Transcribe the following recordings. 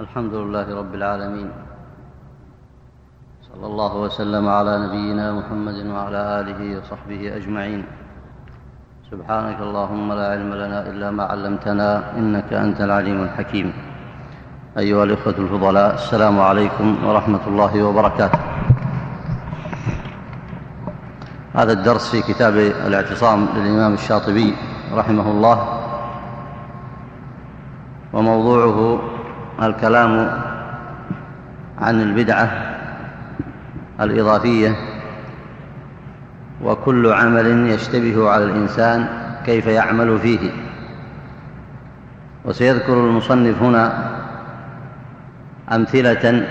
الحمد لله رب العالمين. صلى الله وسلم على نبينا محمد وعلى آله وصحبه أجمعين. سبحانك اللهم لا علم لنا إلا ما علمتنا إنك أنت العليم الحكيم. أيها الإخوة الفضلاء السلام عليكم ورحمة الله وبركاته. هذا الدرس في كتاب الاعتصام للإمام الشاطبي رحمه الله وموضوعه الكلام عن البدعة الإضافية وكل عمل يشتبه على الإنسان كيف يعمل فيه. وسيذكر المصنف هنا أمثلة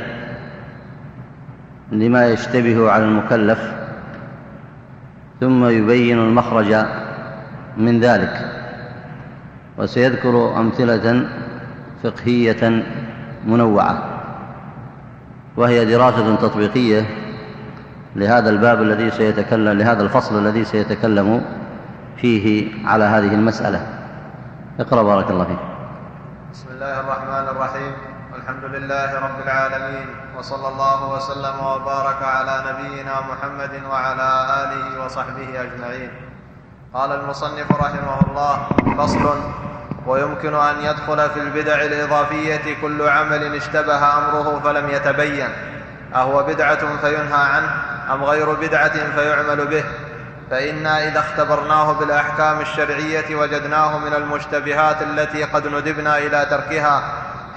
لما يشتبه على المكلف ثم يبين المخرج من ذلك. وسيذكر أمثلة فقهية منوعة وهي دراسة تطبيقية لهذا الباب الذي سيتكلم لهذا الفصل الذي سيتكلم فيه على هذه المسألة. اقرأ بارك الله فيك. بسم الله الرحمن الرحيم. والحمد لله رب العالمين وصلى الله وسلم وبارك على نبينا محمد وعلى آله وصحبه أجمعين. قال المصنف رحمه الله فصل ويمكن أن يدخل في البدع الإضافية كل عمل اشتبه أمره فلم يتبين. أهو بدعة فينهى عنه أم غير بدعة فيعمل به؟ فإنا إذا اختبرناه بالأحكام الشرعية وجدناه من المشتبهات التي قد ندبنا إلى تركها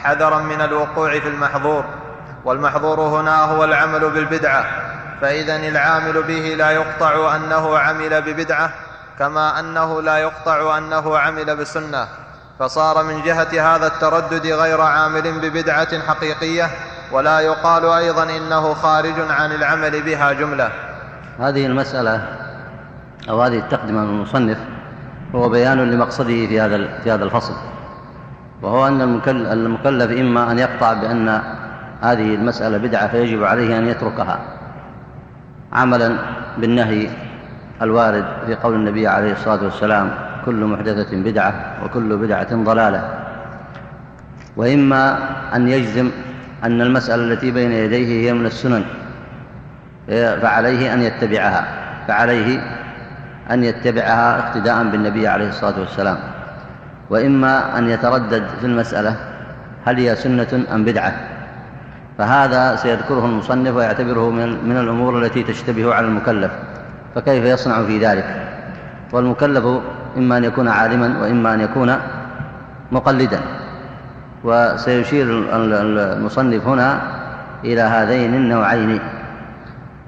حذرا من الوقوع في المحظور. والمحظور هنا هو العمل بالبدعة. فإذا العامل به لا يقطع أنه عمل ببدعة كما أنه لا يقطع أنه عمل بسنة. فصار من جهة هذا التردد غير عامل ببدعة حقيقية ولا يقال أيضا إنه خارج عن العمل بها جملة. هذه المسألة أو هذه التقدمة من المصنف هو بيان لمقصده في هذا في هذا الفصل وهو أن المكلف إما أن يقطع بأن هذه المسألة بدعة فيجب عليه أن يتركها عملا بالنهي الوارد في قول النبي عليه الصلاة والسلام كل محدثة بدعة وكل بدعة ضلالة. وإما أن يجزم أن المسألة التي بين يديه هي من السنن فعليه أن يتبعها فعليه أن يتبعها اقتداء بالنبي عليه الصلاة والسلام. وإما أن يتردد في المسألة هل هي سنة أم بدعة. فهذا سيذكره المصنف ويعتبره من الأمور التي تشتبه على المكلف فكيف يصنع في ذلك؟ والمكلف إما أن يكون عالما وإما أن يكون مقلدا. وسيشير المصنف هنا إلى هذين النوعين.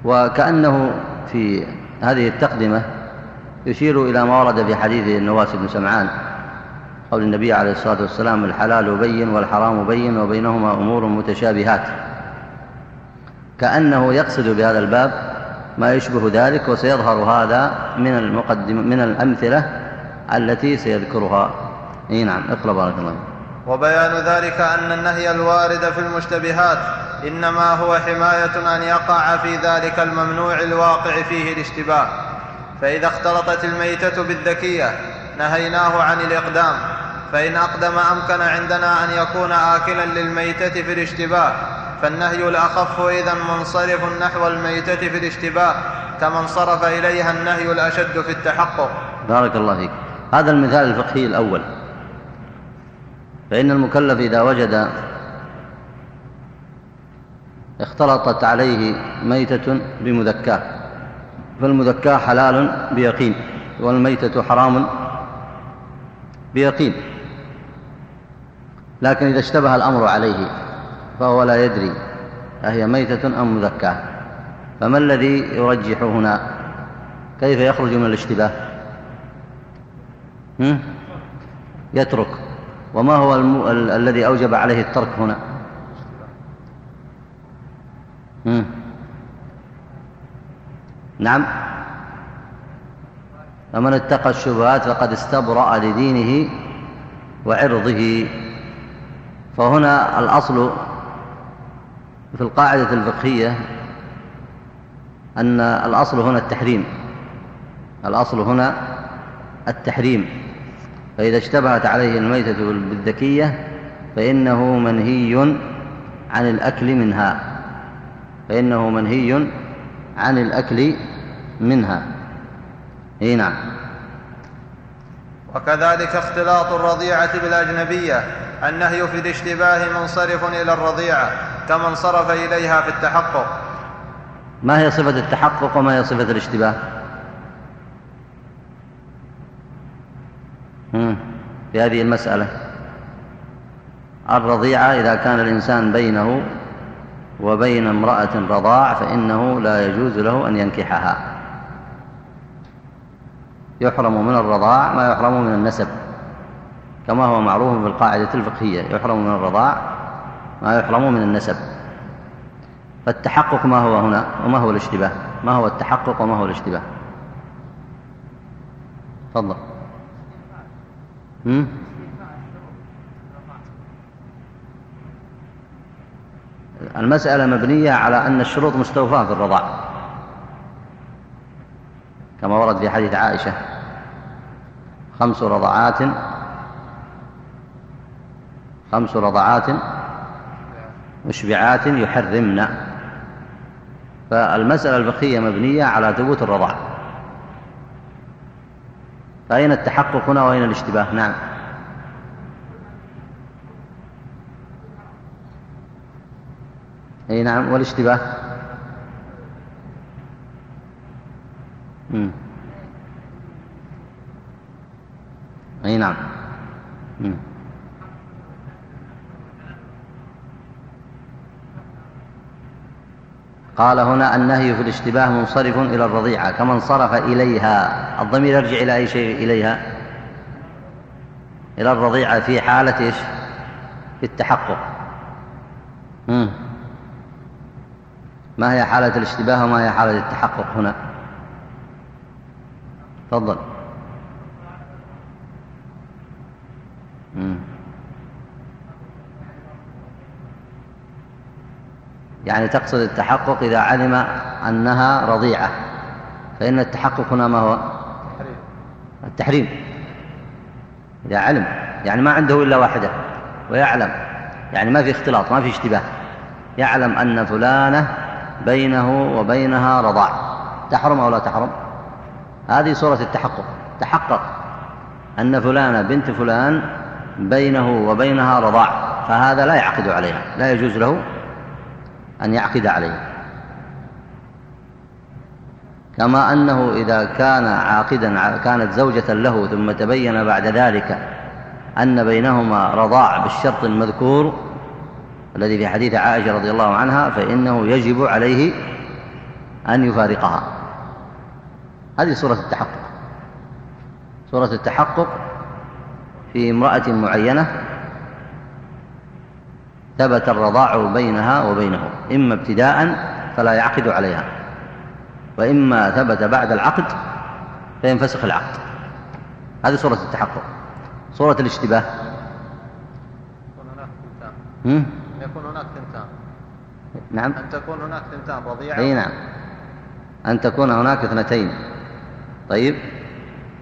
وكأنه في هذه التقدمة يشير إلى ما ورد في حديث النواس بن سمعان قول النبي عليه الصلاة والسلام الحلال بين والحرام بين وبينهما أمور متشابهات. كأنه يقصد بهذا الباب ما يشبه ذلك وسيظهر هذا من المقدم من الأمثلة التي سيذكرها. إي نعم اقرأ بارك الله وبيان ذلك أن النهي الوارد في المشتبهات إنما هو حماية أن يقع في ذلك الممنوع الواقع فيه الاشتباه. فإذا اختلطت الميتة بالذكية نهيناه عن الإقدام. فإن أقدم أمكن عندنا أن يكون آكلا للميتة في الاشتباه فالنهي الأخف إذا منصرف نحو الميتة في الاشتباه كما انصرف إليها النهي الأشد في التحقق. بارك الله فيك. هذا المثال الفقهي الأول. فإن المكلف إذا وجد اختلطت عليه ميتة بمذكاه فالمذكاه حلال بيقين والميتة حرام بيقين. لكن إذا اشتبه الأمر عليه فهو لا يدري أهي ميتة أم مذكاة. فما الذي يرجح هنا؟ كيف يخرج من الاشتباه؟ يترك. وما هو الم... ال... الذي أوجب عليه الترك هنا؟ نعم. فمن اتقى الشبهات فقد استبرأ لدينه وعرضه. فهنا الأصل في القاعدة الفقهية أن الأصل هنا التحريم. الأصل هنا التحريم. فإذا اشتبهت عليه الميتة بالذكية فإنه منهي عن الأكل منها. فإنه منهي عن الأكل منها. إي نعم. وكذلك اختلاط الرضيعة بالأجنبية. النهي في الاشتباه منصرف إلى الرضيعة كما انصرف إليها في التحقق. ما هي صفة التحقق وما هي صفة الاشتباه؟ في هذه المسألة. الرضيعة إذا كان الإنسان بينه وبين امرأة رضاع فإنه لا يجوز له أن ينكحها. يحرم من الرضاع ما يحرم من النسب كما هو معروف بالقاعدة الفقهية. يحرم من الرضاع ما يحرم من النسب. فالتحقق ما هو هنا وما هو الاشتباه؟ ما هو التحقق وما هو الاشتباه؟ تفضل. المسألة مبنية على أن الشروط مستوفاة في الرضاع كما ورد في حديث عائشة. خمس رضعات خمس رضعات مشبعات يحرمن. فالمسألة الفقهية مبنية على ثبوت الرضاع. فأين التحقق هنا وأين الاشتباه نعم أي نعم والاشتباه مم. أي نعم. قال هنا النهي في الاشتباه منصرف إلى الرضيعة كما انصرف إليها. الضمير يرجع إلى أي شيء؟ إليها. إلى الرضيعة في حالة إيش؟ في التحقق. مم. ما هي حالة الاشتباه وما هي حالة التحقق هنا؟ تفضل. يعني تقصد التحقق إذا علم أنها رضيعة فإن التحقق هنا ما هو؟ التحريم. إذا علم يعني ما عنده إلا واحدة ويعلم. يعني ما في اختلاط ما في اشتباه. يعلم أن فلانة بينه وبينها رضاع. تحرم أو لا تحرم؟ هذه صورة التحقق. تحقق أن فلانة بنت فلان بينه وبينها رضاع فهذا لا يعقد عليها لا يجوز له أن يعقد عليها كما أنه إذا كان عاقدا كانت زوجة له ثم تبين بعد ذلك أن بينهما رضاع بالشرط المذكور الذي في حديث عائشة رضي الله عنها فإنه يجب عليه أن يفارقها. هذه صورة التحقق. صورة التحقق في امرأة معينة ثبت الرضاع بينها وبينه إما ابتداء فلا يعقد عليها وإما ثبت بعد العقد فينفسخ العقد. هذه صورة التحقق. صورة الاشتباه. يكون هناك ثنتان نعم. أن تكون هناك ثنتان رضيعة أي نعم. أن تكون هناك اثنتين. طيب.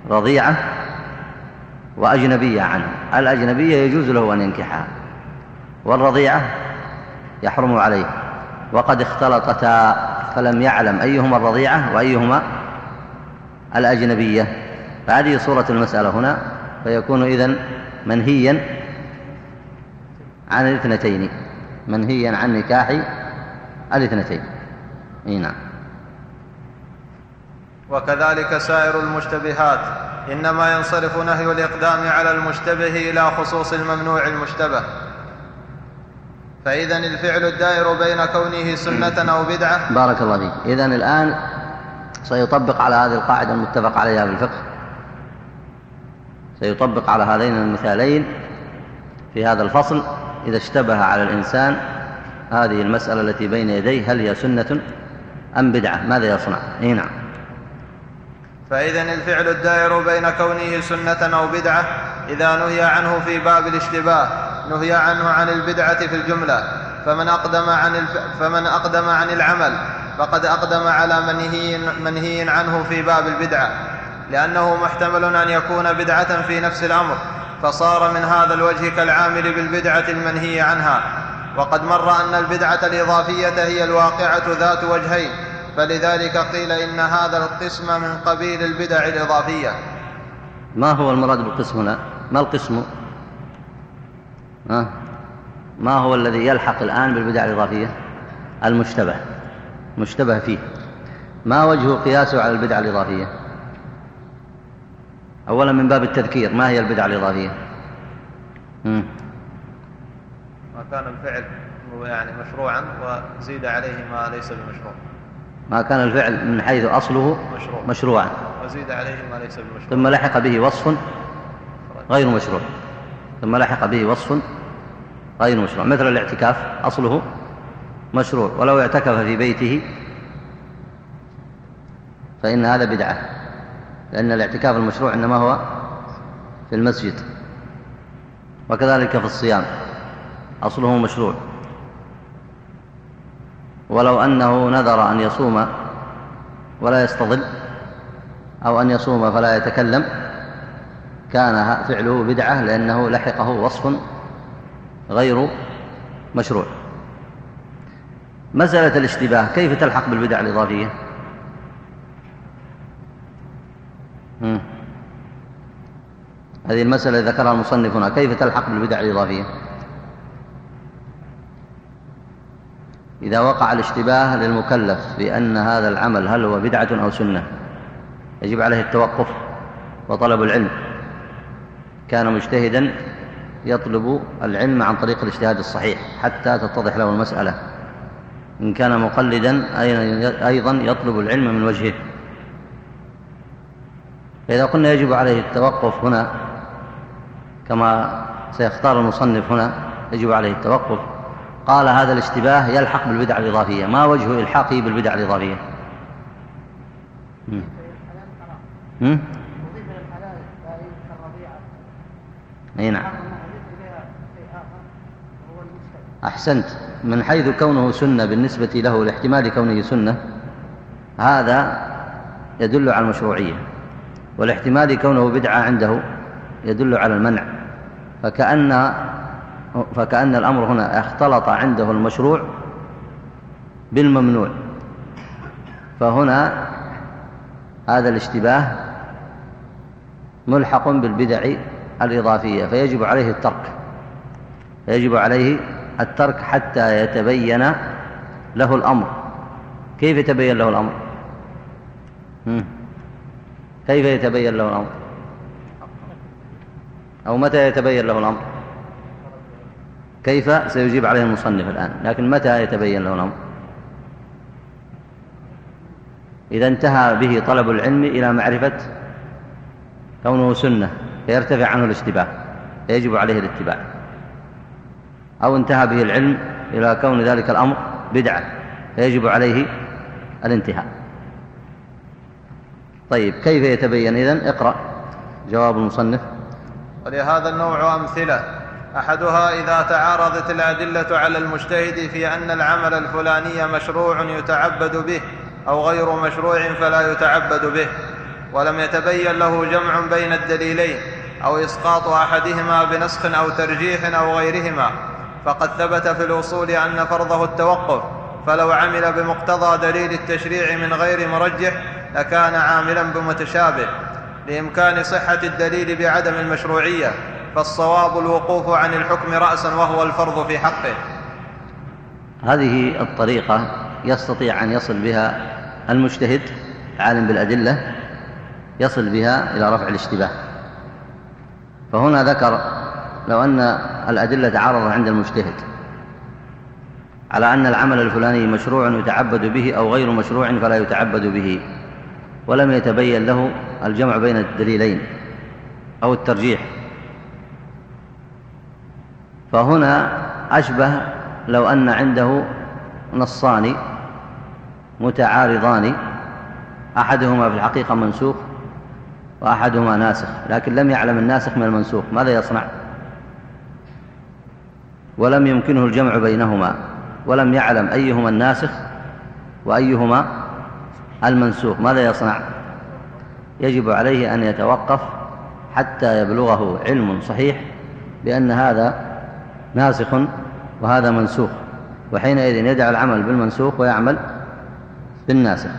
رضيعة وأجنبية عنه. الأجنبية يجوز له أن ينكحها. والرضيعة يحرم عليه. وقد اختلطتا فلم يعلم أيهما الرضيعة وأيهما الأجنبية. فهذه صورة المسألة هنا فيكون إذن منهيا عن الاثنتين. منهيا عن نكاح الاثنتين. إي نعم. وكذلك سائر المشتبهات إنما ينصرف نهي الإقدام على المشتبه إلى خصوص الممنوع المشتبه. فإذا الفعل الدائر بين كونه سنة أو بدعة. بارك الله فيك. اذا الآن سيطبق على هذه القاعدة المتفق عليها في الفقه. سيطبق على هذين المثالين في هذا الفصل. إذا اشتبه على الإنسان هذه المسألة التي بين يديه هل هي سنة أم بدعة؟ ماذا يصنع؟ إيه نعم. فإذا الفعل الدائر بين كونه سنة أو بدعة إذا نهي عنه في باب الاشتباه. نهي عنه عن البدعة في الجملة. فمن أقدم عن الف... فمن أقدم عن العمل فقد أقدم على منهي منهي عنه في باب البدعة. لأنه محتمل أن يكون بدعة في نفس الأمر. فصار من هذا الوجه كالعامل بالبدعة المنهي عنها. وقد مر أن البدعة الإضافية هي الواقعة ذات وجهين. فلذلك قيل إن هذا القسم من قبيل البدع الإضافية. ما هو المراد بالقسم هنا؟ ما القسم؟ ما هو الذي يلحق الآن بالبدع الإضافية؟ المشتبه. مشتبه فيه. ما وجه قياسه على البدع الإضافية؟ أولا من باب التذكير ما هي البدع الإضافية؟ ما كان الفعل يعني مشروعا وزيد عليه ما ليس بمشروع. ما كان الفعل من حيث أصله مشروع. مشروعا. وزيد عليه ما ليس بمشروع. ثم لحق به وصف غير مشروع. ثم لحق به وصف غير مشروع. مثل الاعتكاف أصله مشروع. ولو اعتكف في بيته فإن هذا بدعة لأن الاعتكاف المشروع إنما هو في المسجد وكذلك في الصيام أصله مشروع. ولو أنه نذر أن يصوم ولا يستظل أو أن يصوم فلا يتكلم كان فعله بدعة لأنه لحقه وصف غير مشروع. مسألة الاشتباه كيف تلحق بالبدع الإضافية؟ هذه المسألة ذكرها المصنف هنا كيف تلحق بالبدع الإضافية؟ إذا وقع الاشتباه للمكلف بأن هذا العمل هل هو بدعة أو سنة يجب عليه التوقف وطلب العلم. كان مجتهدا يطلب العلم عن طريق الاجتهاد الصحيح حتى تتضح له المسألة. إن كان مقلدا أيضا يطلب العلم من وجهه. فإذا قلنا يجب عليه التوقف هنا كما سيختار المصنف هنا يجب عليه التوقف. قال هذا الاشتباه يلحق بالبدع الإضافية. ما وجه إلحاقه بالبدع الإضافية؟ أي نعم. أحسنت. من حيث كونه سنة بالنسبة له لاحتمال كونه سنة هذا يدل على المشروعية والاحتمال كونه بدعة عنده يدل على المنع. فكأن, فكأن الأمر هنا اختلط عنده المشروع بالممنوع. فهنا هذا الاشتباه ملحق بالبدع الإضافية فيجب عليه الترك يجب عليه الترك حتى يتبين له الأمر. كيف يتبين له الأمر؟ كيف يتبين له الأمر؟ أو متى يتبين له الأمر؟ كيف؟ سيجيب عليه المصنف الآن. لكن متى يتبين له الأمر؟ إذا انتهى به طلب العلم إلى معرفة كونه سنة. فيرتفع عنه الاشتباه فيجب عليه الاتباع. أو انتهى به العلم إلى كون ذلك الأمر بدعة فيجب عليه الانتهاء. طيب كيف يتبين إذن؟ اقرأ. جواب المصنف. ولهذا النوع أمثلة. أحدها إذا تعارضت الأدلة على المجتهد في أن العمل الفلاني مشروع يتعبد به أو غير مشروع فلا يتعبد به. ولم يتبين له جمع بين الدليلين أو إسقاط أحدهما بنسخ أو ترجيح أو غيرهما فقد ثبت في الأصول أن فرضه التوقف فلو عمل بمقتضى دليل التشريع من غير مرجح لكان عاملا بمتشابه لإمكان صحة الدليل بعدم المشروعية فالصواب الوقوف عن الحكم راسا وهو الفرض في حقه. هذه الطريقة يستطيع أن يصل بها المجتهد عالم بالأدلة يصل بها إلى رفع الاشتباه. فهنا ذكر لو أن الأدلة تعارضت عند المجتهد على أن العمل الفلاني مشروع يتعبد به أو غير مشروع فلا يتعبد به ولم يتبين له الجمع بين الدليلين أو الترجيح. فهنا أشبه لو أن عنده نصان متعارضان أحدهما في الحقيقة منسوخ وأحدهما ناسخ لكن لم يعلم الناسخ من المنسوخ ماذا يصنع؟ ولم يمكنه الجمع بينهما ولم يعلم أيهما الناسخ وأيهما المنسوخ ماذا يصنع؟ يجب عليه أن يتوقف حتى يبلغه علم صحيح بأن هذا ناسخ وهذا منسوخ وحينئذ يدع العمل بالمنسوخ ويعمل بالناسخ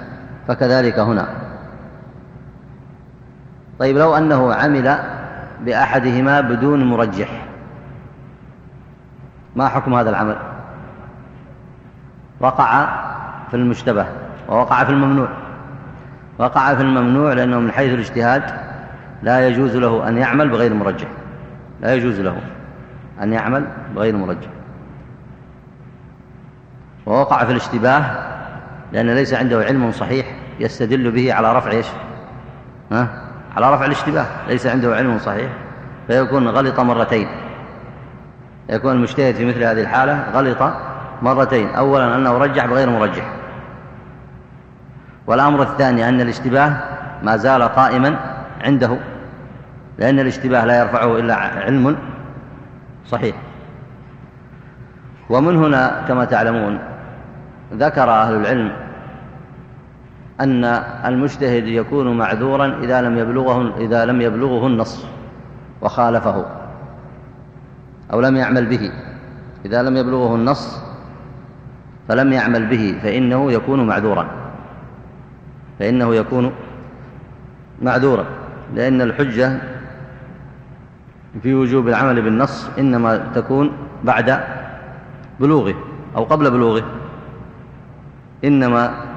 فكذلك هنا. طيب لو أنه عمل بأحدهما بدون مرجح ما حكم هذا العمل؟ وقع في المشتبه ووقع في الممنوع. وقع في الممنوع لأنه من حيث الاجتهاد لا يجوز له أن يعمل بغير مرجح. لا يجوز له أن يعمل بغير مرجح. ووقع في الاشتباه لأن ليس عنده علم صحيح يستدل به على رفع إيش؟ ها؟ على رفع الاشتباه ليس عنده علم صحيح. فيكون غلط مرتين. يكون المجتهد في مثل هذه الحالة غلط مرتين. أولا أنه رجح بغير مرجح. والأمر الثاني أن الاشتباه ما زال قائما عنده لأن الاشتباه لا يرفعه إلا علم صحيح. ومن هنا كما تعلمون ذكر أهل العلم أن المجتهد يكون معذورا إذا لم يبلغه, إذا لم يبلغه النص وخالفه أو لم يعمل به. إذا لم يبلغه النص فلم يعمل به فإنه يكون معذورا. فإنه يكون معذورا. لأن الحجة في وجوب العمل بالنص إنما تكون بعد بلوغه أو قبل بلوغه. إنما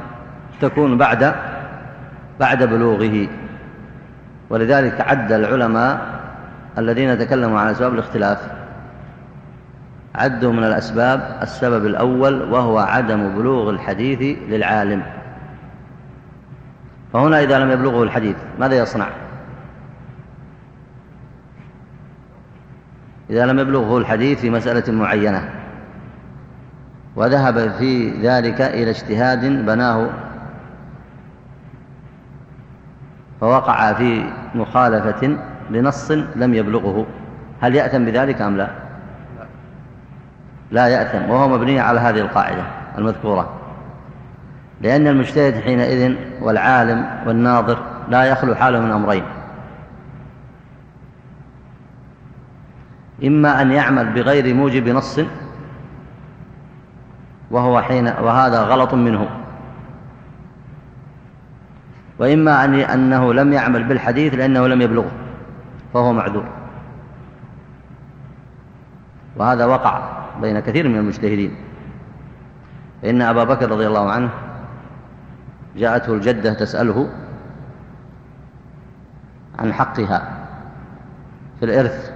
تكون بعد بعد بلوغه. ولذلك عد العلماء الذين تكلموا عن أسباب الاختلاف. عدوا من الأسباب السبب الأول وهو عدم بلوغ الحديث للعالم. فهنا إذا لم يبلغه الحديث ماذا يصنع؟ إذا لم يبلغه الحديث في مسألة معينة. وذهب في ذلك إلى اجتهاد بناه فوقع في مخالفة لنص لم يبلغه. هل يأتم بذلك أم لا؟ لا. يأتم وهو مبني على هذه القاعدة المذكورة. لأن المجتهد حينئذ والعالم والناظر لا يخلو حاله من أمرين. إما أن يعمل بغير موجب نص وهو حين وهذا غلط منه. وإما أن أنه لم يعمل بالحديث لأنه لم يبلغه فهو معذور. وهذا وقع بين كثير من المجتهدين. فإن أبا بكر رضي الله عنه جاءته الجدة تسأله عن حقها في الإرث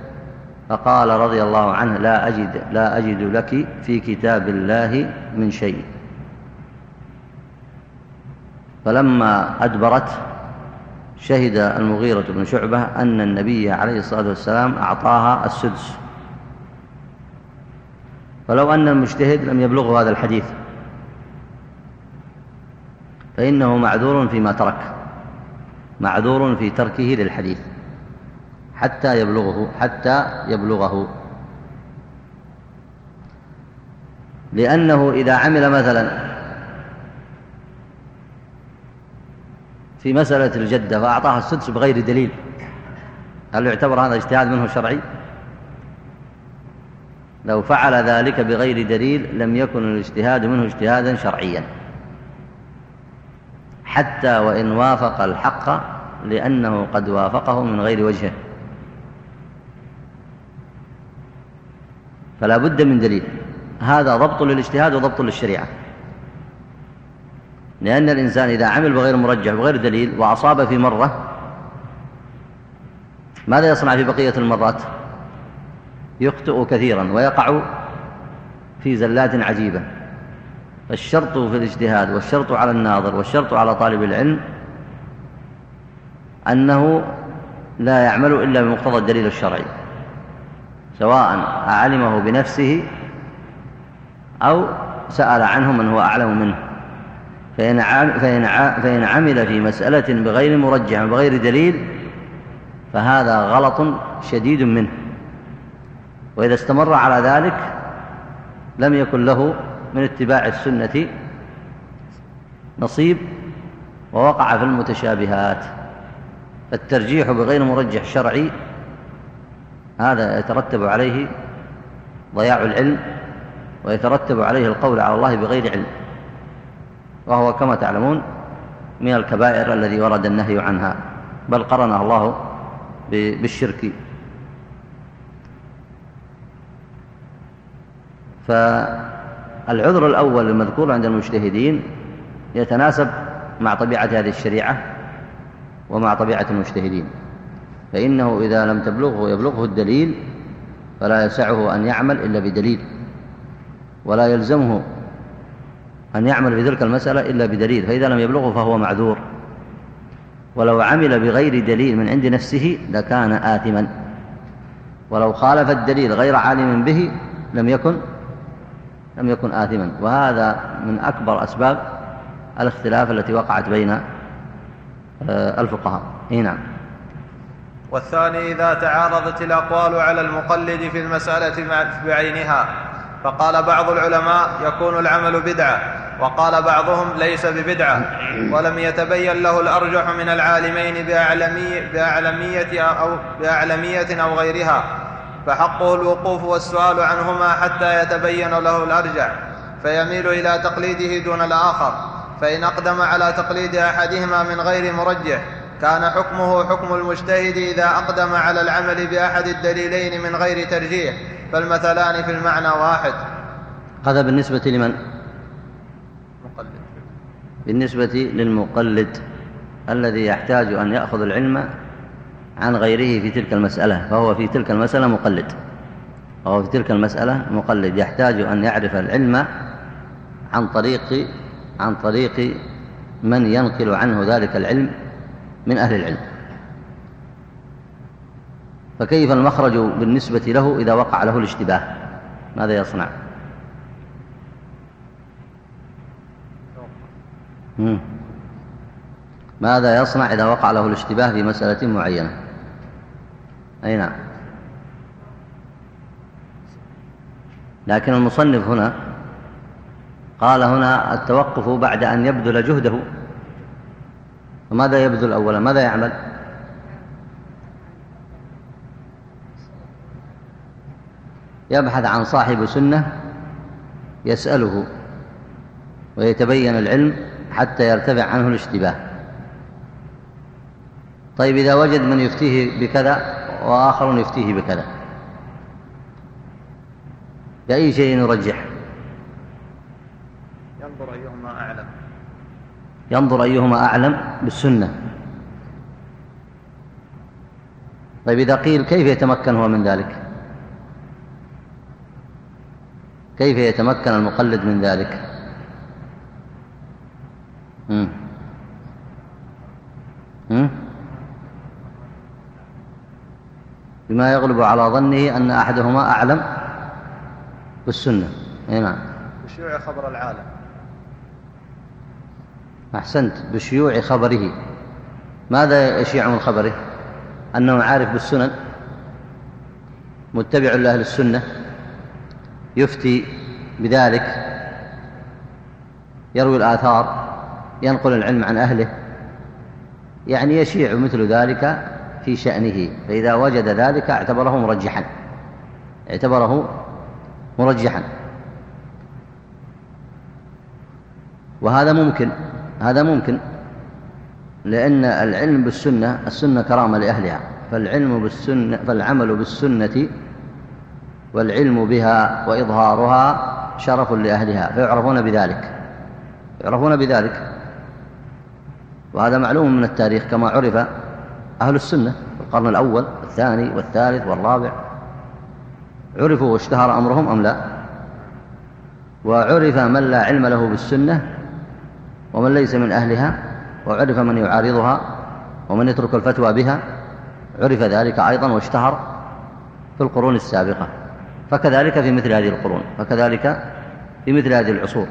فقال رضي الله عنه لا أجد, لا أجد لك في كتاب الله من شيء. فلما أدبرت شهد المغيرة بن شعبة أن النبي عليه الصلاة والسلام أعطاها السدس. فلو أن المجتهد لم يبلغه هذا الحديث فإنه معذور فيما ترك معذور في تركه للحديث حتى يبلغه حتى يبلغه. لأنه إذا عمل مثلا في مسألة الجدة فأعطاها السدس بغير دليل. هل يعتبر هذا اجتهاد منه شرعي؟ لو فعل ذلك بغير دليل لم يكن الاجتهاد منه اجتهادا شرعيا. حتى وإن وافق الحق لأنه قد وافقه من غير وجهه فلا بد من دليل. هذا ضبط للاجتهاد وضبط للشريعة. لأن الإنسان إذا عمل بغير مرجح بغير دليل وأصاب في مرة ماذا يصنع في بقية المرات؟ يخطئ كثيرا ويقع في زلات عجيبة. فالشرط في الاجتهاد والشرط على الناظر والشرط على طالب العلم أنه لا يعمل إلا بمقتضى الدليل الشرعي سواء علمه بنفسه أو سأل عنه من هو أعلم منه. فإن, فإن, فإن عمل في مسألة بغير مرجح وبغير دليل فهذا غلط شديد منه. وإذا استمر على ذلك لم يكن له من اتباع السنة نصيب ووقع في المتشابهات. الترجيح بغير مرجح شرعي هذا يترتب عليه ضياع العلم ويترتب عليه القول على الله بغير علم. وهو كما تعلمون من الكبائر الذي ورد النهي عنها بل قرنها الله بالشرك. فالعذر الأول المذكور عند المجتهدين يتناسب مع طبيعة هذه الشريعة ومع طبيعة المجتهدين. فإنه إذا لم تبلغه يبلغه الدليل فلا يسعه أن يعمل إلا بدليل ولا يلزمه أن يعمل في تلك المسألة إلا بدليل فإذا لم يبلغه فهو معذور. ولو عمل بغير دليل من عند نفسه لكان آثما. ولو خالف الدليل غير عالم به لم يكن لم يكن آثما. وهذا من أكبر أسباب الاختلاف التي وقعت بين آه، الفقهاء. نعم. والثاني إذا تعارضت الأقوال على المقلد في المسألة بعينها فقال بعض العلماء يكون العمل بدعة. وقال بعضهم ليس ببدعة ولم يتبين له الأرجح من العالمين بأعلمية, بأعلمية أو, بأعلمية أو غيرها. فحقه الوقوف والسؤال عنهما حتى يتبين له الأرجح فيميل إلى تقليده دون الآخر. فإن أقدم على تقليد أحدهما من غير مرجح كان حكمه حكم المجتهد إذا أقدم على العمل بأحد الدليلين من غير ترجيح فالمثلان في المعنى واحد. هذا بالنسبة لمن؟ بالنسبة للمقلد الذي يحتاج أن يأخذ العلم عن غيره في تلك المسألة فهو في تلك المسألة مقلد. وهو في تلك المسألة مقلد يحتاج أن يعرف العلم عن طريق عن طريق من ينقل عنه ذلك العلم من أهل العلم. فكيف المخرج بالنسبة له إذا وقع له الاشتباه؟ ماذا يصنع؟ ماذا يصنع إذا وقع له الاشتباه في مسألة معينة؟ أي نعم. لكن المصنف هنا قال هنا التوقف بعد أن يبذل جهده. فماذا يبذل أولا؟ ماذا يعمل؟ يبحث عن صاحب سنة يسأله ويتبين العلم حتى يرتفع عنه الاشتباه. طيب إذا وجد من يفتيه بكذا وآخر يفتيه بكذا. بأي شيء نرجح؟ ينظر أيهما أعلم. ينظر أيهما أعلم؟ بالسنة. طيب إذا قيل كيف يتمكن هو من ذلك؟ كيف يتمكن المقلد من ذلك؟ بما يغلب على ظنه أن أحدهما أعلم بالسنة. أي نعم. بشيوع خبر العالم. أحسنت. بشيوع خبره. ماذا يشيع من خبره؟ أنه عارف بالسنن. متبع لأهل السنة. يفتي بذلك. يروي الآثار. ينقل العلم عن أهله. يعني يشيع مثل ذلك في شأنه فإذا وجد ذلك اعتبره مرجحا. اعتبره مرجحا. وهذا ممكن هذا ممكن لأن العلم بالسنة السنة كرامة لأهلها. فالعلم بالسنة فالعمل بالسنة والعلم بها وإظهارها شرف لأهلها فيعرفون بذلك. يعرفون بذلك. وهذا معلوم من التاريخ كما عرف أهل السنة في القرن الأول والثاني والثالث والرابع. عرفوا واشتهر أمرهم أم لا؟ وعرف من لا علم له بالسنة ومن ليس من أهلها وعرف من يعارضها ومن يترك الفتوى بها. عرف ذلك أيضا واشتهر في القرون السابقة. فكذلك في مثل هذه القرون فكذلك في مثل هذه العصور.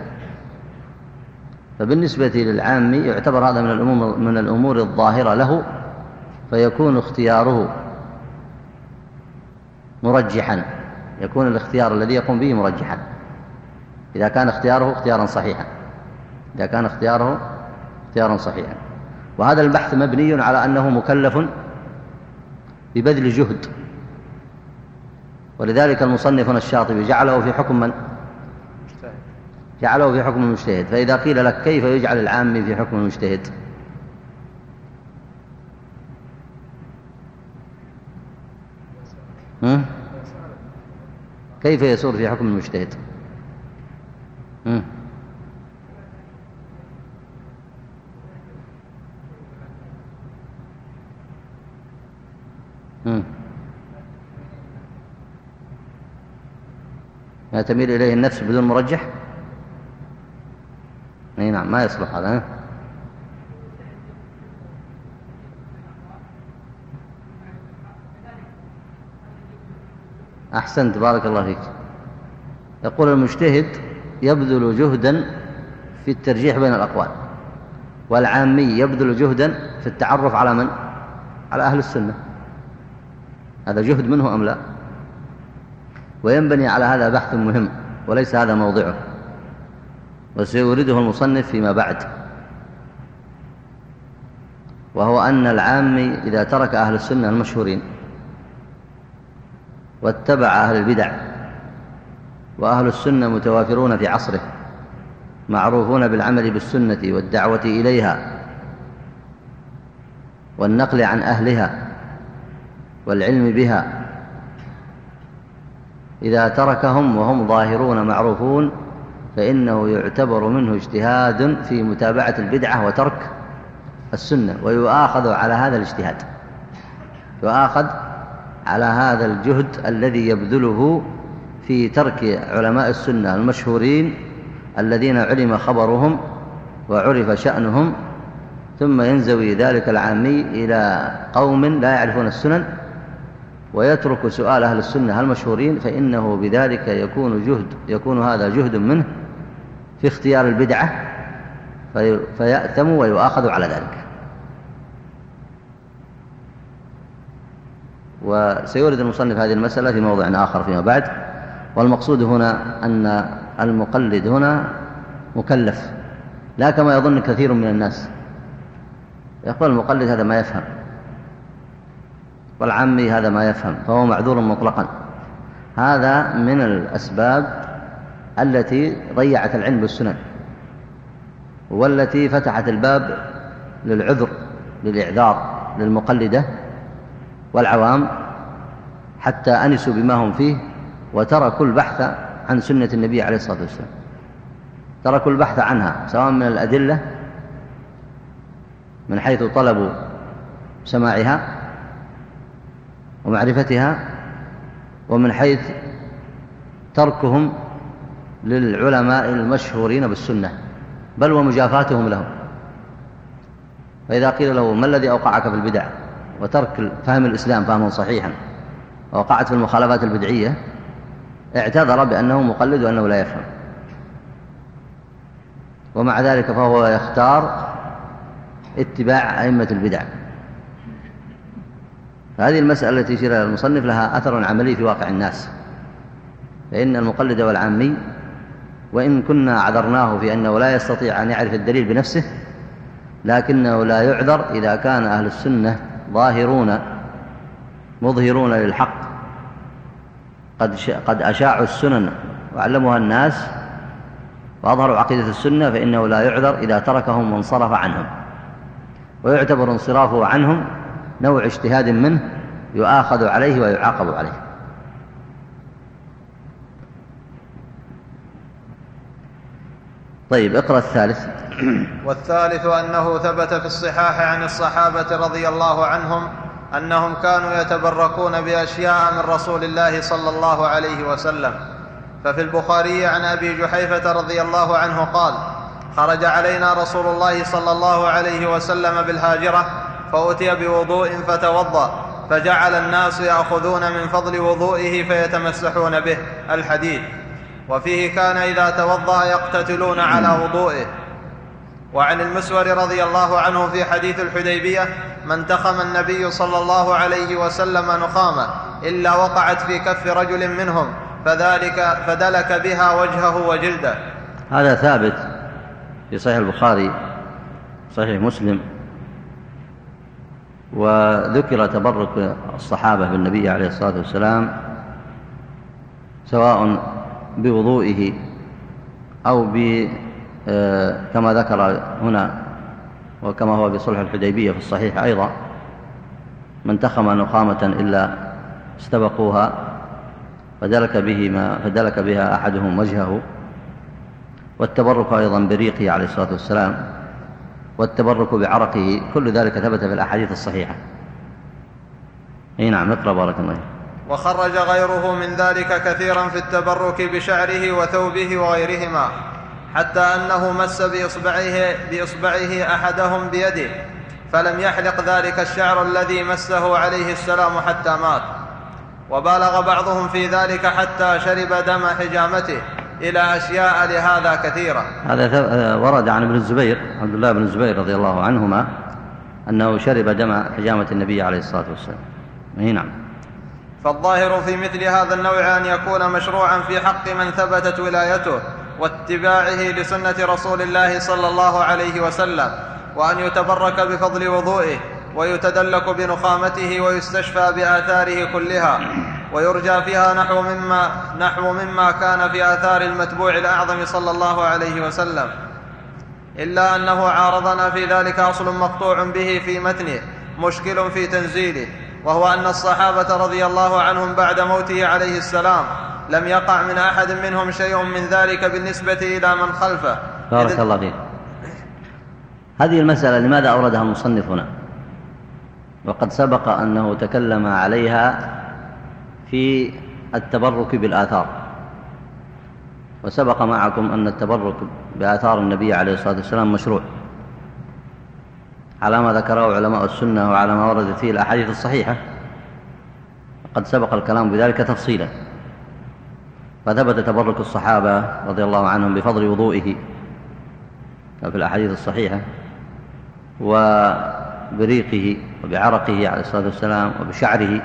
فبالنسبة للعام يعتبر هذا من الأمور, من الأمور الظاهرة له فيكون اختياره مرجحا. يكون الاختيار الذي يقوم به مرجحا. إذا كان اختياره اختيارا صحيحا. إذا كان اختياره اختيارا صحيحا. وهذا البحث مبني على أنه مكلف ببذل جهد. ولذلك المصنف الشاطبي جعله في حكم من؟ جعله في حكم المجتهد. فإذا قيل لك كيف يجعل العامي في حكم المجتهد؟ كيف يسور في حكم المجتهد؟ ما تميل إليه النفس بدون مرجح؟ اي نعم ما يصلح هذا أحسنت بارك الله فيك. يقول المجتهد يبذل جهدا في الترجيح بين الأقوال والعامي يبذل جهدا في التعرف على من؟ على أهل السنة. هذا جهد منه أم لا؟ وينبني على هذا بحث مهم وليس هذا موضعه. وسيورده المصنف فيما بعد. وهو أن العامي إذا ترك أهل السنة المشهورين واتبع أهل البدع وأهل السنة متوافرون في عصره معروفون بالعمل بالسنة والدعوة إليها والنقل عن أهلها والعلم بها. إذا تركهم وهم ظاهرون معروفون فإنه يعتبر منه اجتهاد في متابعة البدعة وترك السنة ويؤاخذ على هذا الاجتهاد. يؤاخذ على هذا الجهد الذي يبذله في ترك علماء السنة المشهورين الذين علم خبرهم وعرف شأنهم ثم ينزوي ذلك العامي إلى قوم لا يعرفون السنن ويترك سؤال أهل السنة المشهورين فإنه بذلك يكون جهد يكون هذا جهد منه في اختيار البدعة في فيأتم ويؤاخذ على ذلك. وسيورد المصنف هذه المسألة في موضع آخر فيما بعد. والمقصود هنا أن المقلد هنا مكلف لا كما يظن كثير من الناس. يقول المقلد هذا ما يفهم والعمي هذا ما يفهم فهو معذور مطلقا. هذا من الأسباب التي ضيعت العلم بالسنن والتي فتحت الباب للعذر للإعذار للمقلدة والعوام حتى أنسوا بما هم فيه وتركوا البحث عن سنة النبي عليه الصلاة والسلام. تركوا البحث عنها سواء من الأدلة من حيث طلبوا سماعها ومعرفتها ومن حيث تركهم للعلماء المشهورين بالسنة بل ومجافاتهم لهم. فإذا قيل له ما الذي أوقعك في البدع وترك فهم الإسلام فهما صحيحا ووقعت في المخالفات البدعية اعتذر بأنه مقلد وأنه لا يفهم. ومع ذلك فهو يختار اتباع أئمة البدع. فهذه المسألة التي يشير المصنف لها أثر عملي في واقع الناس فإن المقلد والعامي وإن كنا عذرناه في أنه لا يستطيع أن يعرف الدليل بنفسه لكنه لا يعذر إذا كان أهل السنة ظاهرون مظهرون للحق. قد قد أشاعوا السنن وعلموها الناس وأظهروا عقيدة السنة فإنه لا يعذر إذا تركهم وانصرف عنهم. ويعتبر انصرافه عنهم نوع اجتهاد منه يؤاخذ عليه ويعاقب عليه. طيب اقرأ الثالث. والثالث أنه ثبت في الصحاح عن الصحابة رضي الله عنهم أنهم كانوا يتبركون بأشياء من رسول الله صلى الله عليه وسلم. ففي البخاري عن أبي جحيفة رضي الله عنه قال خرج علينا رسول الله صلى الله عليه وسلم بالهاجرة فأتي بوضوء فتوضأ فجعل الناس يأخذون من فضل وضوئه فيتمسحون به. الحديث. وفيه كان إذا توضأ يقتتلون على وضوئه. وعن المسور رضي الله عنه في حديث الحديبية ما انتخم النبي صلى الله عليه وسلم نخامة إلا وقعت في كف رجل منهم فذلك فدلك بها وجهه وجلده. هذا ثابت في صحيح البخاري صحيح مسلم. وذكر تبرك الصحابة بالنبي عليه الصلاة والسلام سواء بوضوئه أو ب آه، كما ذكر هنا وكما هو بصلح الحديبية في الصحيح أيضا من تخم نخامة إلا استبقوها فدلك, به ما فدلك بها أحدهم وجهه والتبرك أيضا بريقه عليه الصلاة والسلام والتبرك بعرقه كل ذلك ثبت في الأحاديث الصحيحة. أي نعم اقرأ بارك الله وخرج غيره من ذلك كثيرا في التبرك بشعره وثوبه وغيرهما حتى أنه مس بإصبعه, بإصبعه أحدهم بيده فلم يحلق ذلك الشعر الذي مسه عليه السلام حتى مات. وبالغ بعضهم في ذلك حتى شرب دم حجامته إلى أشياء لهذا كثيرة. هذا ورد عن ابن الزبير عبد الله بن الزبير رضي الله عنهما أنه شرب دم حجامة النبي عليه الصلاة والسلام. أي نعم. فالظاهر في مثل هذا النوع أن يكون مشروعا في حق من ثبتت ولايته واتباعه لسنة رسول الله صلى الله عليه وسلم وأن يتبرك بفضل وضوئه ويتدلك بنخامته ويستشفى بآثاره كلها ويرجى فيها نحو مما, نحو مما كان في آثار المتبوع الأعظم صلى الله عليه وسلم. إلا أنه عارضنا في ذلك أصل مقطوع به في متنه مشكل في تنزيله. وهو أن الصحابة رضي الله عنهم بعد موته عليه السلام لم يقع من أحد منهم شيء من ذلك بالنسبة إلى من خلفه. بارك الله فيك. هذه المسألة لماذا أوردها المصنف هنا؟ وقد سبق أنه تكلم عليها في التبرك بالآثار. وسبق معكم أن التبرك بآثار النبي عليه الصلاة والسلام مشروع. على ما ذكره علماء السنة وعلى ما وردت فيه الأحاديث الصحيحة. قد سبق الكلام بذلك تفصيلا. فثبت تبرك الصحابة رضي الله عنهم بفضل وضوئه في الأحاديث الصحيحة وبريقه وبعرقه عليه الصلاة والسلام وبشعره.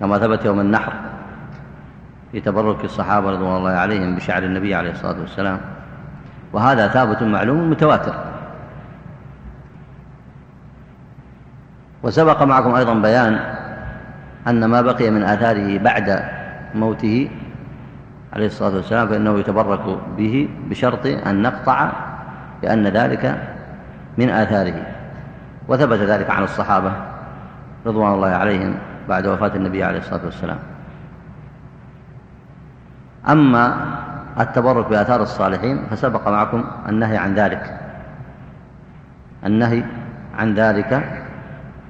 كما ثبت يوم النحر في تبرك الصحابة رضوان الله عليهم بشعر النبي عليه الصلاة والسلام. وهذا ثابت معلوم متواتر. وسبق معكم أيضا بيان أن ما بقي من آثاره بعد موته عليه الصلاة والسلام فإنه يتبرك به بشرط أن نقطع بأن ذلك من آثاره. وثبت ذلك عن الصحابة رضوان الله عليهم بعد وفاة النبي عليه الصلاة والسلام. أما التبرك بآثار الصالحين فسبق معكم النهي عن ذلك. النهي عن ذلك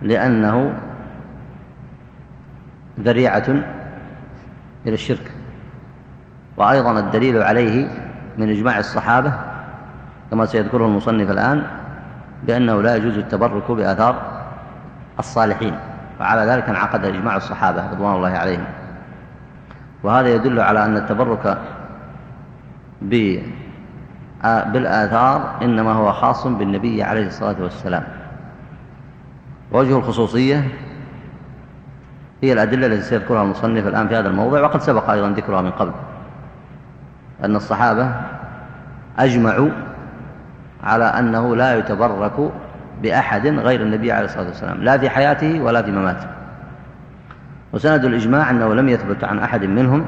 لأنه ذريعة إلى الشرك. وأيضا الدليل عليه من إجماع الصحابة كما سيذكره المصنف الآن بأنه لا يجوز التبرك بآثار الصالحين وعلى ذلك انعقد إجماع الصحابة رضوان الله عليهم. وهذا يدل على أن التبرك بالآثار إنما هو خاص بالنبي عليه الصلاة والسلام. وجه الخصوصية هي الأدلة التي سيذكرها المصنف الآن في هذا الموضع وقد سبق أيضا ذكرها من قبل أن الصحابة أجمعوا على أنه لا يتبرك بأحد غير النبي عليه الصلاة والسلام لا في حياته ولا في مماته. وسند الإجماع أنه لم يثبت عن أحد منهم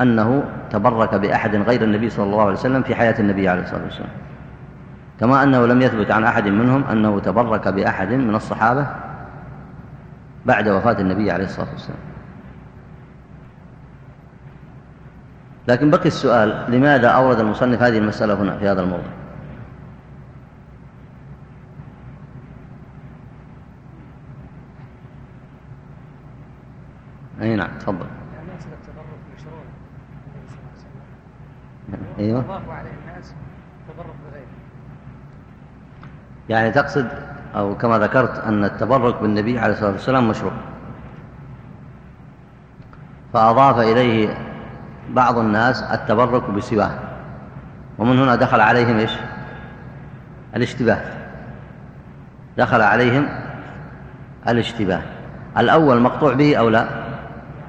أنه تبرك بأحد غير النبي صلى الله عليه وسلم في حياة النبي عليه الصلاة والسلام. كما أنه لم يثبت عن أحد منهم أنه تبرك بأحد من الصحابة بعد وفاة النبي عليه الصلاة والسلام. لكن بقي السؤال لماذا أورد المصنف هذه المسألة هنا في هذا الموضوع أي نعم تفضل. أيوة الله عليه الناس تبرك بغيره يعني تقصد أو كما ذكرت أن التبرك بالنبي عليه الصلاة والسلام مشروع. فأضاف إليه بعض الناس التبرك بسواه. ومن هنا دخل عليهم إيش؟ الاشتباه. دخل عليهم الاشتباه. الأول مقطوع به أو لا؟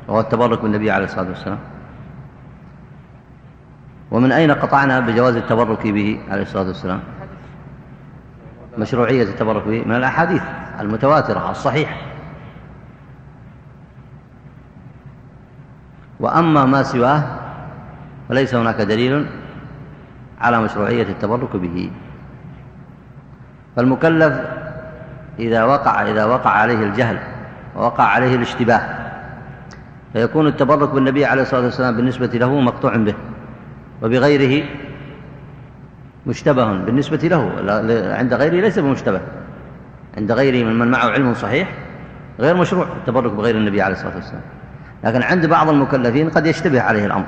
وهو التبرك بالنبي عليه الصلاة والسلام. ومن أين قطعنا بجواز التبرك به عليه الصلاة والسلام؟ مشروعية التبرك به من الأحاديث المتواترة الصحيحة. وأما ما سواه فليس هناك دليل على مشروعية التبرك به. فالمكلف إذا وقع إذا وقع عليه الجهل ووقع عليه الاشتباه فيكون التبرك بالنبي عليه الصلاة والسلام بالنسبة له مقطوع به. وبغيره مشتبه بالنسبة له عند غيره ليس بمشتبه. عند غيره من من معه علم صحيح غير مشروع التبرك بغير النبي عليه الصلاة والسلام. لكن عند بعض المكلفين قد يشتبه عليه الأمر.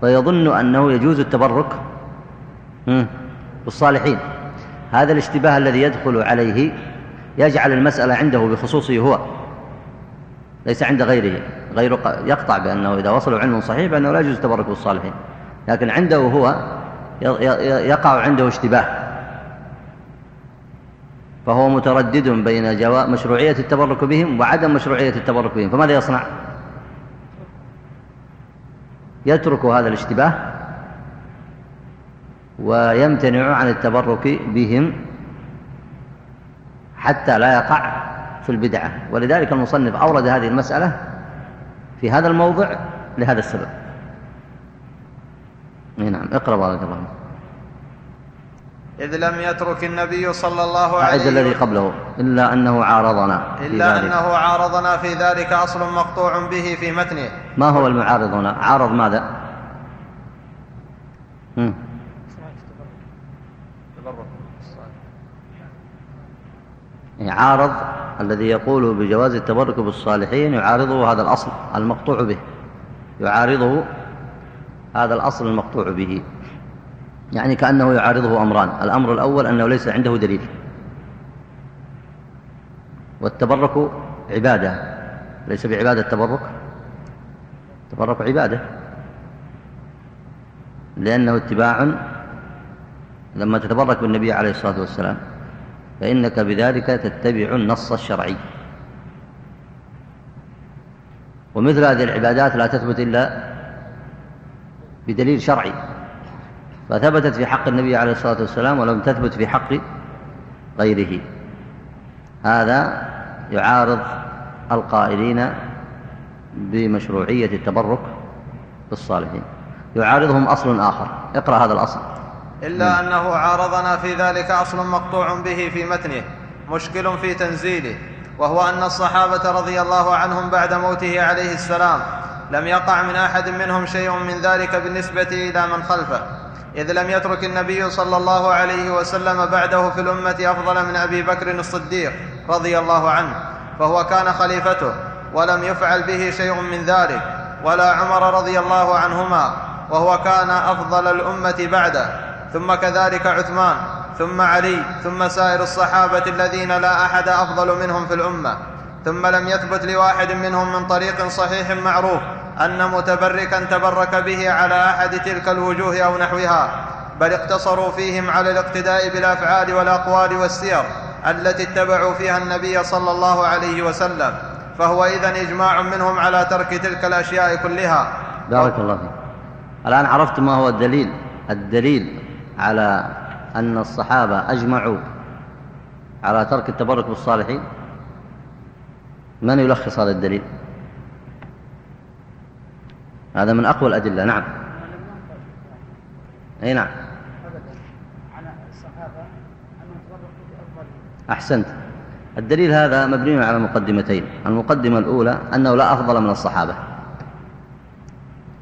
فيظن أنه يجوز التبرك بالصالحين. هذا الاشتباه الذي يدخل عليه يجعل المسألة عنده بخصوصه هو ليس عند غيره. غيره يقطع بأنه إذا وصلوا علم صحيح بأنه لا يجوز التبرك بالصالحين. لكن عنده هو يقع عنده اشتباه. فهو متردد بين جواء مشروعية التبرك بهم وعدم مشروعية التبرك بهم. فماذا يصنع؟ يترك هذا الاشتباه ويمتنع عن التبرك بهم حتى لا يقع في البدعة. ولذلك المصنف أورد هذه المسألة في هذا الموضع لهذا السبب. نعم اقرأ بارك الله إذ لم يترك النبي صلى الله عليه وسلم الذي قبله إلا أنه عارضنا إلا أنه عارضنا في ذلك أصل مقطوع به في متنه. ما هو المعارض هنا عارض ماذا؟ هم. عارض الذي يقول بجواز التبرك بالصالحين يعارضه هذا الأصل المقطوع به. يعارضه هذا الأصل المقطوع به. يعني كأنه يعارضه أمران. الأمر الأول أنه ليس عنده دليل. والتبرك عبادة. ليس بعبادة التبرك. التبرك عبادة. لأنه اتباع لما تتبرك بالنبي عليه الصلاة والسلام. فإنك بذلك تتبع النص الشرعي. ومثل هذه العبادات لا تثبت إلا بدليل شرعي فثبتت في حق النبي عليه الصلاة والسلام ولم تثبت في حق غيره. هذا يعارض القائلين بمشروعية التبرك بالصالحين. يعارضهم أصل آخر. اقرأ هذا الأصل. إلا أنه عارضنا في ذلك أصل مقطوع به في متنه مشكل في تنزيله وهو أن الصحابة رضي الله عنهم بعد موته عليه السلام لم يقع من أحد منهم شيء من ذلك بالنسبة إلى من خلفه إذ لم يترك النبي صلى الله عليه وسلم بعده في الأمة أفضل من أبي بكر الصديق رضي الله عنه فهو كان خليفته ولم يفعل به شيء من ذلك ولا عمر رضي الله عنهما وهو كان أفضل الأمة بعده ثم كذلك عثمان ثم علي ثم سائر الصحابة الذين لا أحد أفضل منهم في الأمة. ثم لم يثبت لواحد منهم من طريق صحيح معروف أن متبركا تبرك به على أحد تلك الوجوه أو نحوها بل اقتصروا فيهم على الاقتداء بالأفعال والأقوال والسير التي اتبعوا فيها النبي صلى الله عليه وسلم. فهو اذا إجماع منهم على ترك تلك الأشياء كلها. بارك الله فيك. الآن عرفت ما هو الدليل الدليل على أن الصحابة أجمعوا على ترك التبرك بالصالحين؟ من يلخص هذا الدليل؟ هذا من أقوى الأدلة نعم. أي نعم. أحسنت. الدليل هذا مبني على مقدمتين المقدمة الأولى أنه لا أفضل من الصحابة.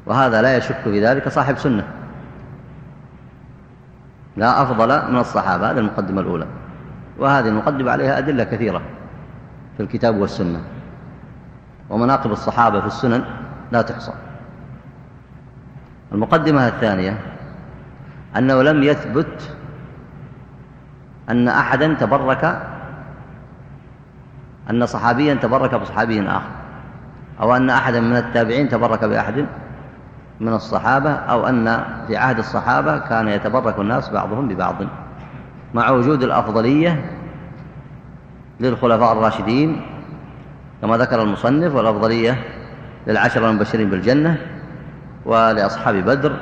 وهذا لا يشك في ذلك صاحب سنة. لا أفضل من الصحابة هذه المقدمة الأولى. وهذه المقدمة عليها أدلة كثيرة. في الكتاب والسنة. ومناقب الصحابة في السنن لا تحصى. المقدمة الثانية أنه لم يثبت أن أحدا تبرك أن صحابيا تبرك بصحابي آخر أو أن أحدا من التابعين تبرك بأحد من الصحابة أو أن في عهد الصحابة كان يتبرك الناس بعضهم ببعض. مع وجود الأفضلية للخلفاء الراشدين كما ذكر المصنف والأفضلية للعشر المبشرين بالجنة ولأصحاب بدر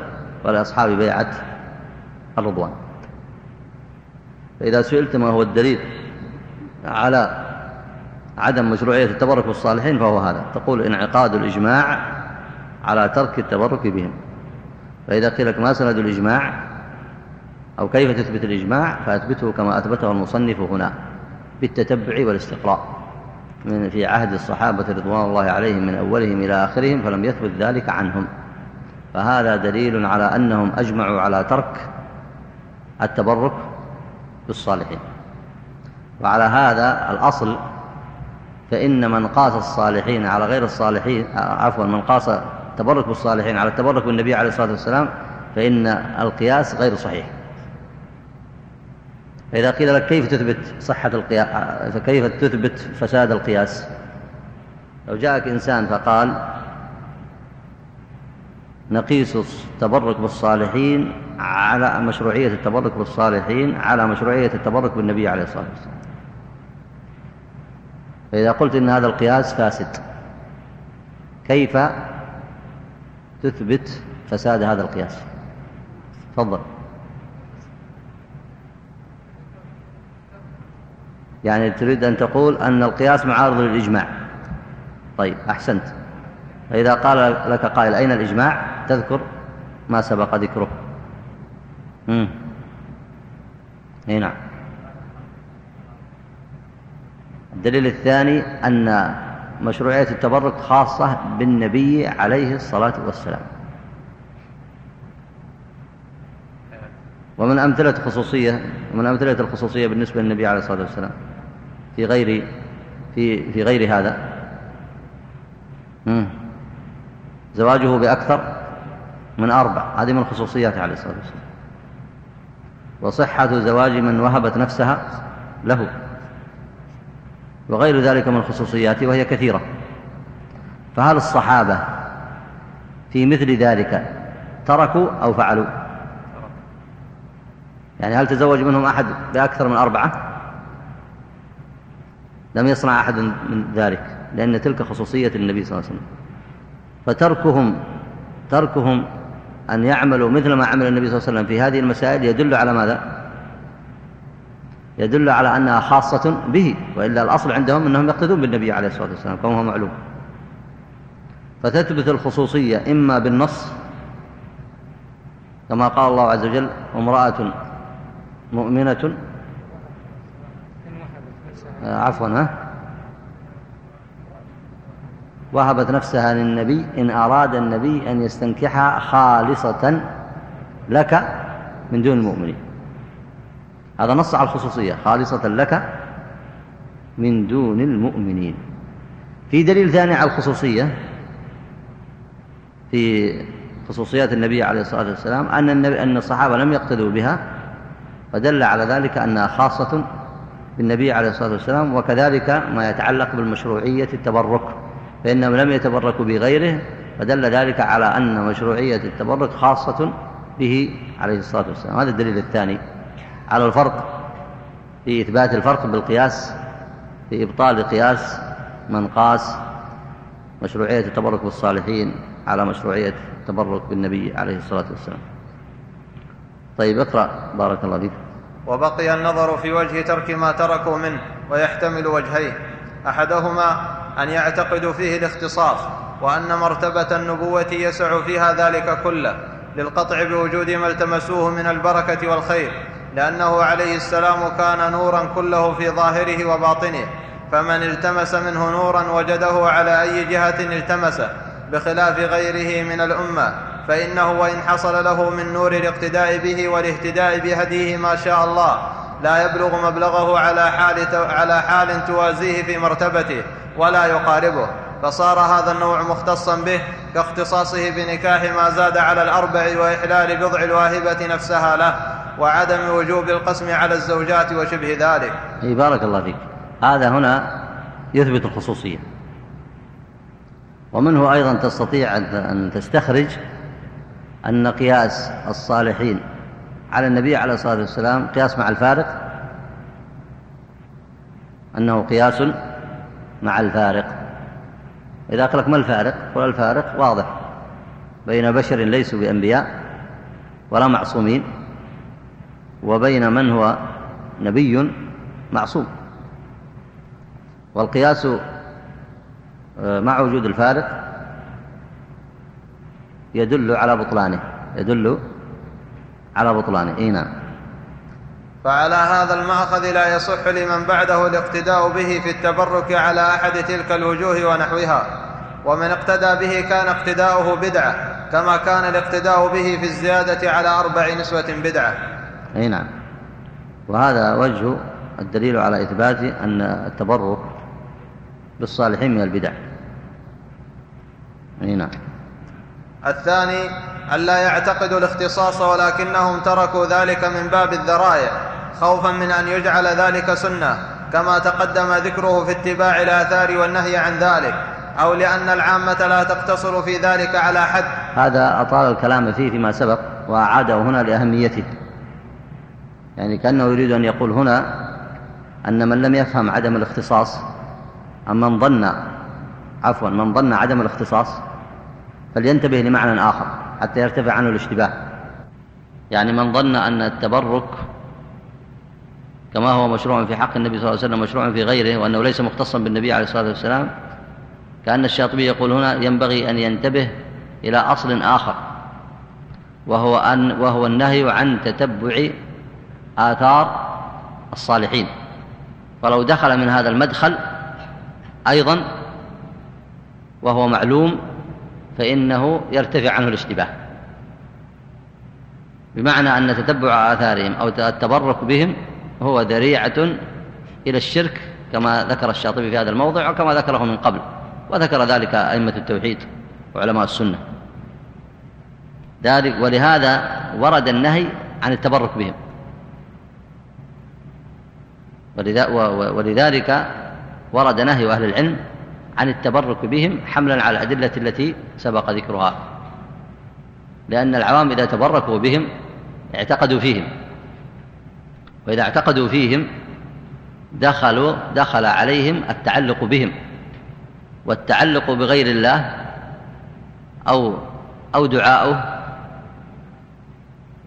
ولأصحاب بيعة الرضوان. فإذا سئلت ما هو الدليل على عدم مشروعية التبرك بالصالحين فهو هذا. تقول انعقاد الإجماع على ترك التبرك بهم. فإذا قيل لك ما سند الإجماع أو كيف تثبت الإجماع فأثبته كما أثبته المصنف هنا. بالتتبع والاستقراء. من في عهد الصحابة رضوان الله عليهم من أولهم إلى آخرهم فلم يثبت ذلك عنهم. فهذا دليل على أنهم أجمعوا على ترك التبرك بالصالحين. وعلى هذا الأصل فإن من قاس الصالحين على غير الصالحين عفوا من قاس التبرك بالصالحين على التبرك بالنبي عليه الصلاة والسلام فإن القياس غير صحيح. فإذا قيل لك كيف تثبت صحة القياس فكيف تثبت فساد القياس؟ لو جاءك إنسان فقال نقيس التبرك بالصالحين على مشروعية التبرك بالصالحين على مشروعية التبرك بالنبي عليه الصلاة والسلام. فإذا قلت إن هذا القياس فاسد كيف تثبت فساد هذا القياس؟ تفضل. يعني تريد أن تقول أن القياس معارض للإجماع. طيب أحسنت. فإذا قال لك قائل أين الإجماع؟ تذكر ما سبق ذكره. امم أي نعم. الدليل الثاني أن مشروعية التبرك خاصة بالنبي عليه الصلاة والسلام. ومن أمثلة خصوصية ومن أمثلة الخصوصية بالنسبة للنبي عليه الصلاة والسلام. في غير في في غير هذا. زواجه بأكثر من أربع. هذه من خصوصياته عليه الصلاة والسلام. وصحة زواج من وهبت نفسها له. وغير ذلك من خصوصياته وهي كثيرة. فهل الصحابة في مثل ذلك تركوا أو فعلوا؟ يعني هل تزوج منهم أحد بأكثر من أربعة؟ لم يصنع أحد من ذلك لأن تلك خصوصية النبي صلى الله عليه وسلم. فتركهم تركهم أن يعملوا مثل ما عمل النبي صلى الله عليه وسلم في هذه المسائل يدل على ماذا؟ يدل على أنها خاصة به وإلا الأصل عندهم أنهم يقتدون بالنبي عليه الصلاة والسلام كما هو معلوم. فتثبت الخصوصية إما بالنص كما قال الله عز وجل امرأة مؤمنة؟ عفوا ها؟ وهبت نفسها للنبي إن أراد النبي أن يستنكحها خالصة لك من دون المؤمنين. هذا نص على الخصوصية خالصة لك من دون المؤمنين. في دليل ثاني على الخصوصية في خصوصيات النبي عليه الصلاة والسلام أن, النبي أن الصحابة لم يقتدوا بها فدل على ذلك أنها خاصة بالنبي عليه الصلاة والسلام وكذلك ما يتعلق بالمشروعية التبرك فإنهم لم يتبركوا بغيره فدل ذلك على أن مشروعية التبرك خاصة به عليه الصلاة والسلام. هذا الدليل الثاني على الفرق في إثبات الفرق بالقياس في إبطال قياس من قاس مشروعية التبرك بالصالحين على مشروعية التبرك بالنبي عليه الصلاة والسلام. طيب اقرأ. بارك الله فيك. وبقي النظر في وجه ترك ما تركوا منه ويحتمل وجهين أحدهما أن يعتقدوا فيه الاختصاص وأن مرتبة النبوة يسع فيها ذلك كله للقطع بوجود ما التمسوه من البركة والخير لأنه عليه السلام كان نورا كله في ظاهره وباطنه. فمن التمس منه نورا وجده على أي جهة التمسه بخلاف غيره من الأمة. فإنه وإن حصل له من نور الاقتداء به والاهتداء بهديه ما شاء الله لا يبلغ مبلغه على حال, على حال توازيه في مرتبته ولا يقاربه. فصار هذا النوع مختصا به كاختصاصه بنكاح ما زاد على الأربع وإحلال بضع الواهبة نفسها له وعدم وجوب القسم على الزوجات وشبه ذلك. إي بارك الله فيك. هذا هنا يثبت الخصوصية. ومنه أيضا تستطيع أن تستخرج أن قياس الصالحين. على النبي عليه الصلاة والسلام قياس مع الفارق؟ أنه قياس مع الفارق. إذا قلت ما الفارق؟ قل الفارق واضح. بين بشر ليسوا بأنبياء ولا معصومين وبين من هو نبي معصوم. والقياس مع وجود الفارق يدل على بطلانه. يدل على بطلانه. إي نعم. فعلى هذا المأخذ لا يصح لمن بعده الاقتداء به في التبرك على أحد تلك الوجوه ونحوها. ومن اقتدى به كان اقتداؤه بدعة كما كان الاقتداء به في الزيادة على أربع نسوة بدعة. أي نعم. وهذا وجه الدليل على إثبات أن التبرك بالصالحين من البدع. أي نعم. الثاني ألا يعتقدوا الاختصاص ولكنهم تركوا ذلك من باب الذرائع خوفا من أن يجعل ذلك سنة كما تقدم ذكره في اتباع الآثار والنهي عن ذلك أو لأن العامة لا تقتصر في ذلك على حد. هذا أطال الكلام فيه فيما سبق وأعاده هنا لأهميته. يعني كأنه يريد أن يقول هنا أن من لم يفهم عدم الاختصاص أم من ظن عفوا من ظن عدم الاختصاص فلينتبه لمعنى آخر حتى يرتفع عنه الاشتباه. يعني من ظن أن التبرك كما هو مشروع في حق النبي صلى الله عليه وسلم مشروع في غيره وأنه ليس مختصا بالنبي عليه الصلاة والسلام كأن الشاطبي يقول هنا ينبغي أن ينتبه إلى أصل آخر وهو, أن وهو النهي عن تتبع آثار الصالحين. فلو دخل من هذا المدخل أيضا وهو معلوم فإنه يرتفع عنه الاشتباه. بمعنى أن تتبع آثارهم أو التبرك بهم هو ذريعة إلى الشرك كما ذكر الشاطبي في هذا الموضع وكما ذكره من قبل وذكر ذلك أئمة التوحيد وعلماء السنة. ذلك ولهذا ورد النهي عن التبرك بهم. ولذلك ورد نهي أهل العلم عن التبرك بهم حملا على الأدلة التي سبق ذكرها. لأن العوام إذا تبركوا بهم اعتقدوا فيهم. وإذا اعتقدوا فيهم دخلوا دخل عليهم التعلق بهم. والتعلق بغير الله أو أو دعاؤه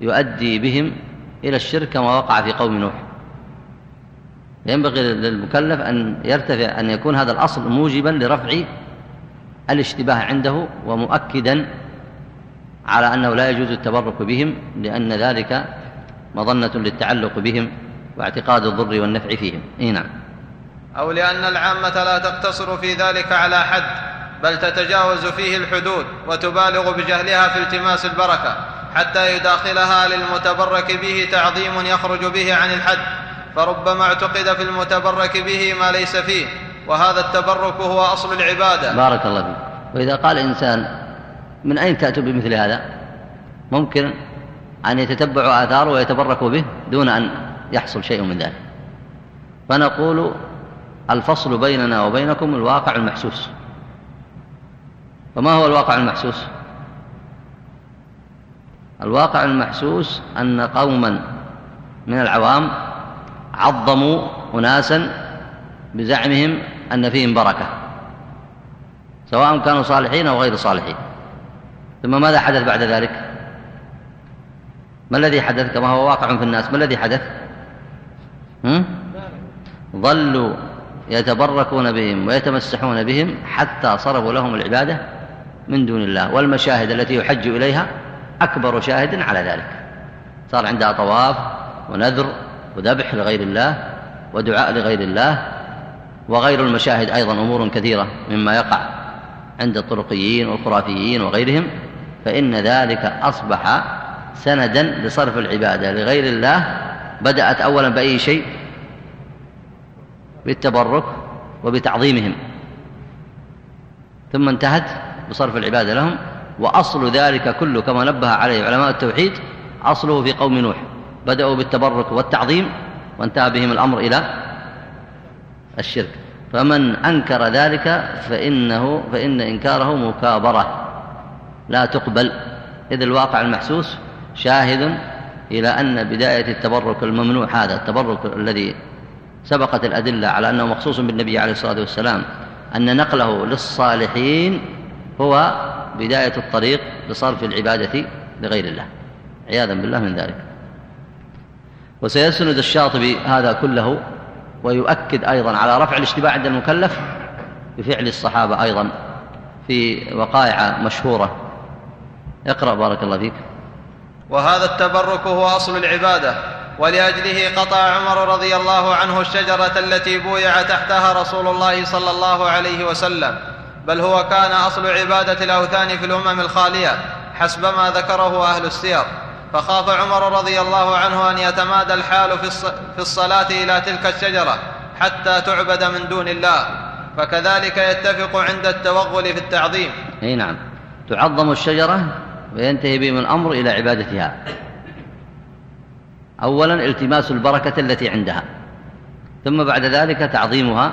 يؤدي بهم إلى الشرك كما وقع في قوم نوح. ينبغي للمكلف أن يرتفع أن يكون هذا الأصل موجبا لرفع الاشتباه عنده ومؤكدا على أنه لا يجوز التبرك بهم لأن ذلك مظنة للتعلق بهم واعتقاد الضر والنفع فيهم. إيه نعم. أو لأن العامة لا تقتصر في ذلك على حد بل تتجاوز فيه الحدود وتبالغ بجهلها في التماس البركة حتى يداخلها للمتبرك به تعظيم يخرج به عن الحد. فربما اعتقد في المتبرك به ما ليس فيه وهذا التبرك هو أصل العبادة. بارك الله فيك. وإذا قال إنسان من أين تأتوا بمثل هذا؟ ممكن أن يتتبعوا آثاره ويتبركوا به دون أن يحصل شيء من ذلك. فنقول الفصل بيننا وبينكم الواقع المحسوس. فما هو الواقع المحسوس؟ الواقع المحسوس أن قوما من العوام عظموا أناسا بزعمهم أن فيهم بركة سواء كانوا صالحين أو غير صالحين. ثم ماذا حدث بعد ذلك؟ ما الذي حدث؟ كما هو واقع في الناس ما الذي حدث؟ هم؟ ظلوا يتبركون بهم ويتمسحون بهم حتى صرفوا لهم العبادة من دون الله والمشاهد التي يحج إليها أكبر شاهد على ذلك. صار عندها طواف ونذر وذبح لغير الله ودعاء لغير الله وغير المشاهد أيضا أمور كثيرة مما يقع عند الطرقيين والخرافيين وغيرهم فإن ذلك أصبح سندا لصرف العبادة لغير الله. بدأت أولا بأي شيء؟ بالتبرك وبتعظيمهم. ثم انتهت بصرف العبادة لهم وأصل ذلك كله كما نبه عليه علماء التوحيد أصله في قوم نوح. بدأوا بالتبرك والتعظيم وانتهى بهم الأمر إلى الشرك. فمن أنكر ذلك فإنه فإن إنكاره مكابرة. لا تقبل. إذ الواقع المحسوس شاهد إلى أن بداية التبرك الممنوع هذا التبرك الذي سبقت الأدلة على أنه مخصوص بالنبي عليه الصلاة والسلام أن نقله للصالحين هو بداية الطريق لصرف العبادة لغير الله. عياذا بالله من ذلك. وسيسند الشاطبي هذا كله ويؤكد أيضا على رفع الاشتباه عند المكلف بفعل الصحابة أيضا في وقائع مشهورة. اقرأ بارك الله فيك. وهذا التبرك هو أصل العبادة ولأجله قطع عمر رضي الله عنه الشجرة التي بويع تحتها رسول الله صلى الله عليه وسلم بل هو كان أصل عبادة الأوثان في الأمم الخالية حسب ما ذكره أهل السير. فخاف عمر رضي الله عنه أن يتمادى الحال في الصلاة إلى تلك الشجرة حتى تعبد من دون الله فكذلك يتفق عند التوغل في التعظيم. إي نعم. تعظم الشجرة وينتهي بهم الأمر إلى عبادتها. اولا التماس البركة التي عندها. ثم بعد ذلك تعظيمها.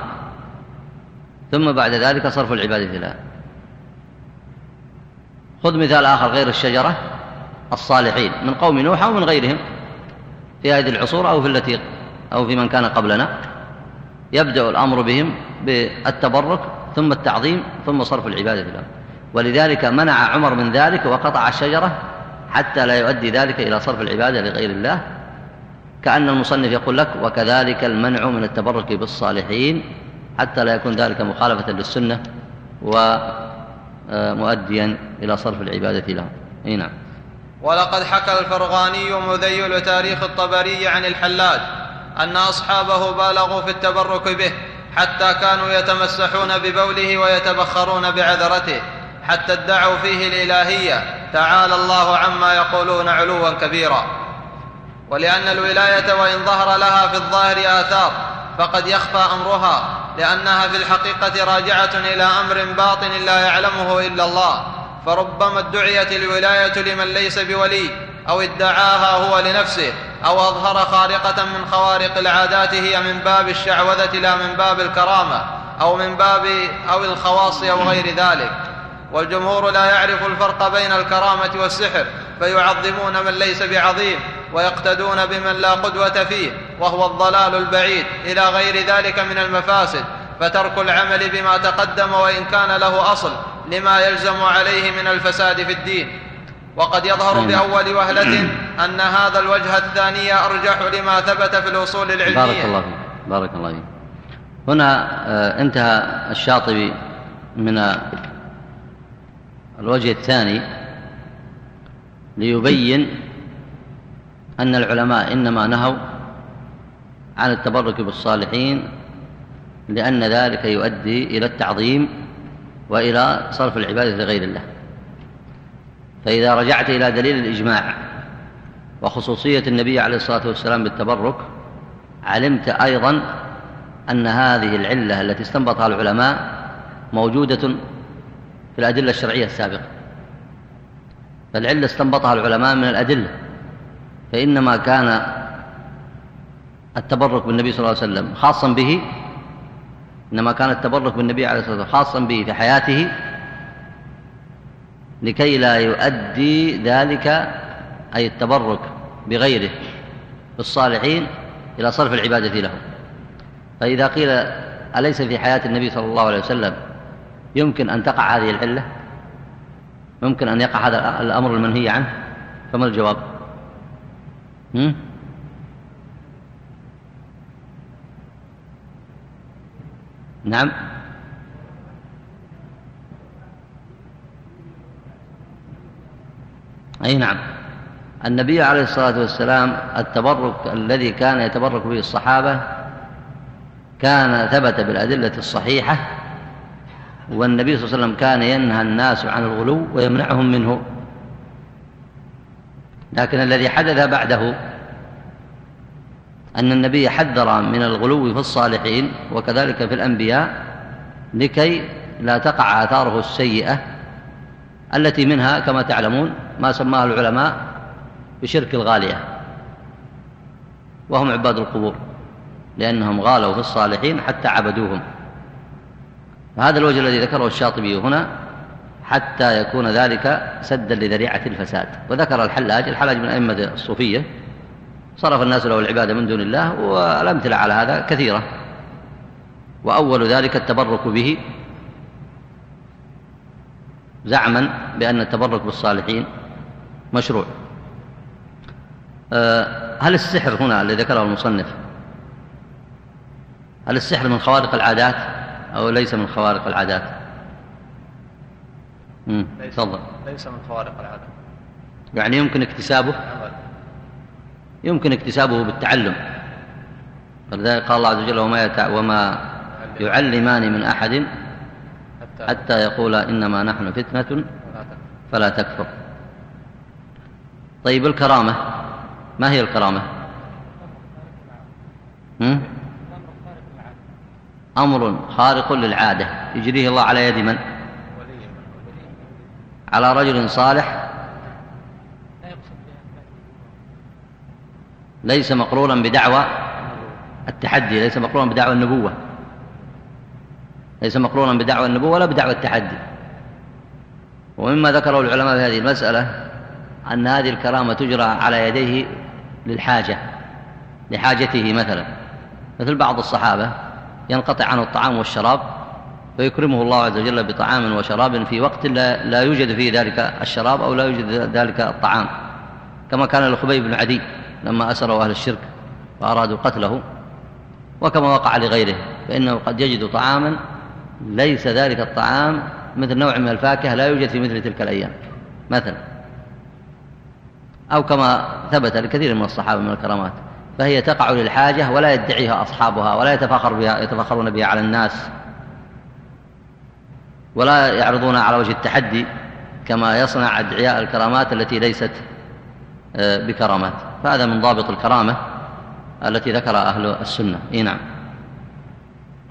ثم بعد ذلك صرف العبادة لها. خذ مثال آخر غير الشجرة. الصالحين من قوم نوح أو من غيرهم في هذه العصور أو في التي أو في من كان قبلنا. يبدأ الأمر بهم بالتبرك ثم التعظيم ثم صرف العبادة لهم. ولذلك منع عمر من ذلك وقطع الشجرة حتى لا يؤدي ذلك إلى صرف العبادة لغير الله. كأن المصنف يقول لك وكذلك المنع من التبرك بالصالحين حتى لا يكون ذلك مخالفة للسنة ومؤديا إلى صرف العبادة لهم. نعم. ولقد حكى الفرغاني مذيل تاريخ الطبري عن الحلاج أن أصحابه بالغوا في التبرك به حتى كانوا يتمسحون ببوله ويتبخرون بعذرته حتى ادعوا فيه الإلهية تعالى الله عما يقولون علوا كبيرا ولأن الولاية وإن ظهر لها في الظاهر آثار فقد يخفى أمرها لأنها في الحقيقة راجعة إلى أمر باطن لا يعلمه إلا الله. فربما ادعيت الولاية لمن ليس بولي أو ادعاها هو لنفسه أو أظهر خارقة من خوارق العادات هي من باب الشعوذة لا من باب الكرامة أو من باب أو الخواص أو غير ذلك. والجمهور لا يعرف الفرق بين الكرامة والسحر فيعظمون من ليس بعظيم ويقتدون بمن لا قدوة فيه وهو الضلال البعيد إلى غير ذلك من المفاسد. فترك العمل بما تقدم وإن كان له أصل لما يلزم عليه من الفساد في الدين. وقد يظهر. بأول وهلة أن هذا الوجه الثاني أرجح لما ثبت في الأصول العلمية. بارك الله فيك بارك الله فيك. هنا آه، انتهى الشاطبي من الوجه الثاني ليبين أن العلماء إنما نهوا عن التبرك بالصالحين لأن ذلك يؤدي إلى التعظيم وإلى صرف العبادة لغير الله. فإذا رجعت إلى دليل الإجماع وخصوصية النبي عليه الصلاة والسلام بالتبرك علمت أيضا أن هذه العلة التي استنبطها العلماء موجودة في الأدلة الشرعية السابقة. فالعلة استنبطها العلماء من الأدلة فإنما كان التبرك بالنبي صلى الله عليه وسلم خاصا به إنما كان التبرك بالنبي عليه الصلاة والسلام خاصا به في حياته لكي لا يؤدي ذلك أي التبرك بغيره بالصالحين إلى صرف العبادة له فإذا قيل أليس في حياة النبي صلى الله عليه وسلم يمكن أن تقع هذه العلة ممكن أن يقع هذا الأمر المنهي عنه؟ فما الجواب؟ هم؟ نعم. أي نعم. النبي عليه الصلاة والسلام التبرك الذي كان يتبرك به الصحابة كان ثبت بالأدلة الصحيحة والنبي صلى الله عليه وسلم كان ينهى الناس عن الغلو ويمنعهم منه. لكن الذي حدث بعده أن النبي حذر من الغلو في الصالحين وكذلك في الأنبياء لكي لا تقع آثاره السيئة التي منها كما تعلمون ما سماه العلماء بشرك الغالية وهم عباد القبور لأنهم غالوا في الصالحين حتى عبدوهم فهذا الوجه الذي ذكره الشاطبي هنا حتى يكون ذلك سدا لذريعة الفساد وذكر الحلاج الحلاج من أئمة الصوفية صرف الناس له العبادة من دون الله والأمثلة على هذا كثيرة. وأول ذلك التبرك به زعما بأن التبرك بالصالحين مشروع. أه، هل السحر هنا الذي ذكره المصنف هل السحر من خوارق العادات أو ليس من خوارق العادات؟ تفضل. ليس من خوارق العادات. يعني يمكن اكتسابه؟ يمكن اكتسابه بالتعلم. فلذلك قال الله عز وجل وما, يتع... وما يعلمان من أحد حتى يقول إنما نحن فتنة فلا تكفر. طيب الكرامة ما هي الكرامة؟ أمر خارق للعادة. يجريه الله على يد من؟ على رجل صالح ليس مقرونا بدعوى التحدي ليس مقرونا بدعوى النبوة. ليس مقرونا بدعوى النبوة ولا بدعوى التحدي. ومما ذكره العلماء في هذه المسألة أن هذه الكرامة تجرى على يديه للحاجة لحاجته مثلا. مثل بعض الصحابة ينقطع عنه الطعام والشراب فيكرمه الله عز وجل بطعام وشراب في وقت لا, لا يوجد فيه ذلك الشراب أو لا يوجد ذلك الطعام كما كان لخبيب بن عدي. لما أسروا أهل الشرك وأرادوا قتله وكما وقع لغيره فإنه قد يجد طعاما ليس ذلك الطعام مثل نوع من الفاكهة لا يوجد في مثل تلك الأيام مثلا. أو كما ثبت لكثير من الصحابة من الكرامات فهي تقع للحاجة ولا يدعيها أصحابها ولا يتفاخر بها يتفاخرون بها على الناس ولا يعرضون على وجه التحدي كما يصنع أدعياء الكرامات التي ليست بكرامات. فهذا من ضابط الكرامة التي ذكر أهل السنة. إيه نعم.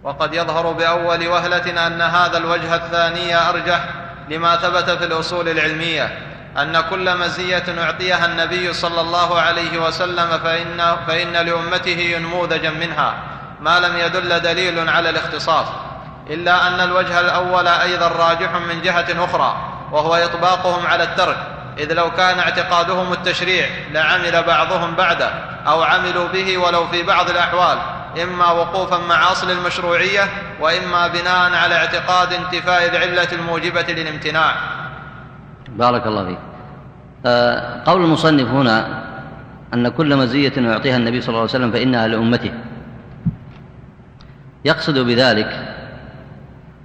وقد يظهر بأول وهلة أن هذا الوجه الثاني أرجح لما ثبت في الأصول العلمية أن كل مزية أعطيها النبي صلى الله عليه وسلم فإن, فإن لأمته نموذجا منها ما لم يدل دليل على الاختصاص. إلا أن الوجه الأول أيضا راجح من جهة أخرى وهو إطباقهم على الترك. إذ لو كان اعتقادهم التشريع لعمل بعضهم بعده أو عملوا به ولو في بعض الأحوال إما وقوفا مع أصل المشروعية وإما بناء على اعتقاد انتفاء العلة الموجبة للامتناع. بارك الله فيك. آه، قول المصنف هنا أن كل مزية يعطيها النبي صلى الله عليه وسلم فإنها لأمته. يقصد بذلك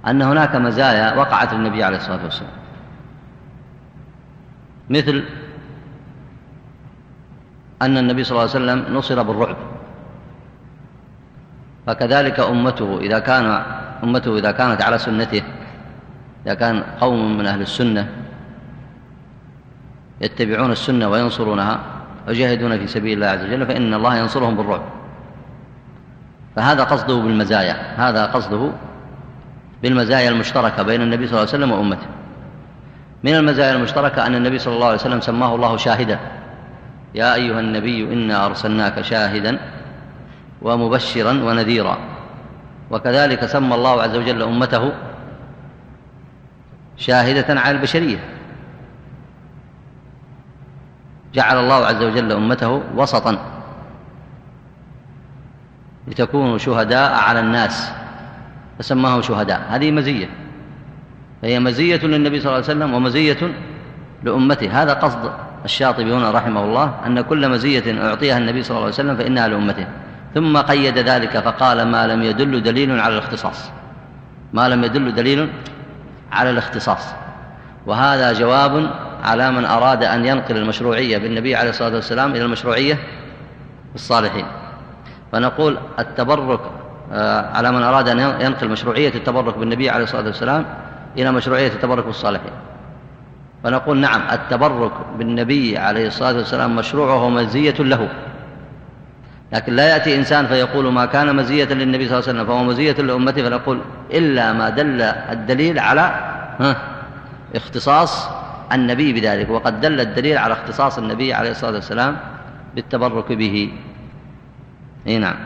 أن هناك مزايا وقعت للنبي عليه الصلاة والسلام. مثل أن النبي صلى الله عليه وسلم نصر بالرعب. فكذلك أمته إذا كان أمته إذا كانت على سنته إذا كان قوم من أهل السنة يتبعون السنة وينصرونها ويجاهدون في سبيل الله عز وجل فإن الله ينصرهم بالرعب. فهذا قصده بالمزايا هذا قصده بالمزايا المشتركة بين النبي صلى الله عليه وسلم وأمته. من المزايا المشتركة أن النبي صلى الله عليه وسلم سماه الله شاهدا. يا أيها النبي إنا أرسلناك شاهدا ومبشرا ونذيرا. وكذلك سمى الله عز وجل أمته شاهدة على البشرية. جعل الله عز وجل أمته وسطا لتكونوا شهداء على الناس. فسماه شهداء. هذه مزية. فهي مزية للنبي صلى الله عليه وسلم ومزية لأمته. هذا قصد الشاطبي هنا رحمه الله أن كل مزية أعطيها النبي صلى الله عليه وسلم فإنها لأمته. ثم قيد ذلك فقال ما لم يدل دليل على الاختصاص. ما لم يدل دليل على الاختصاص. وهذا جواب على من أراد أن ينقل المشروعية بالنبي عليه الصلاة والسلام إلى المشروعية بالصالحين فنقول التبرك آه، على من أراد أن ينقل مشروعية التبرك بالنبي عليه الصلاة والسلام إلى مشروعية التبرك بالصالحين. فنقول نعم التبرك بالنبي عليه الصلاة والسلام مشروع وهو مزية له. لكن لا يأتي إنسان فيقول ما كان مزية للنبي صلى الله عليه وسلم فهو مزية لأمته فنقول إلا ما دل الدليل على اختصاص النبي بذلك. وقد دل الدليل على اختصاص النبي عليه الصلاة والسلام بالتبرك به. اي نعم.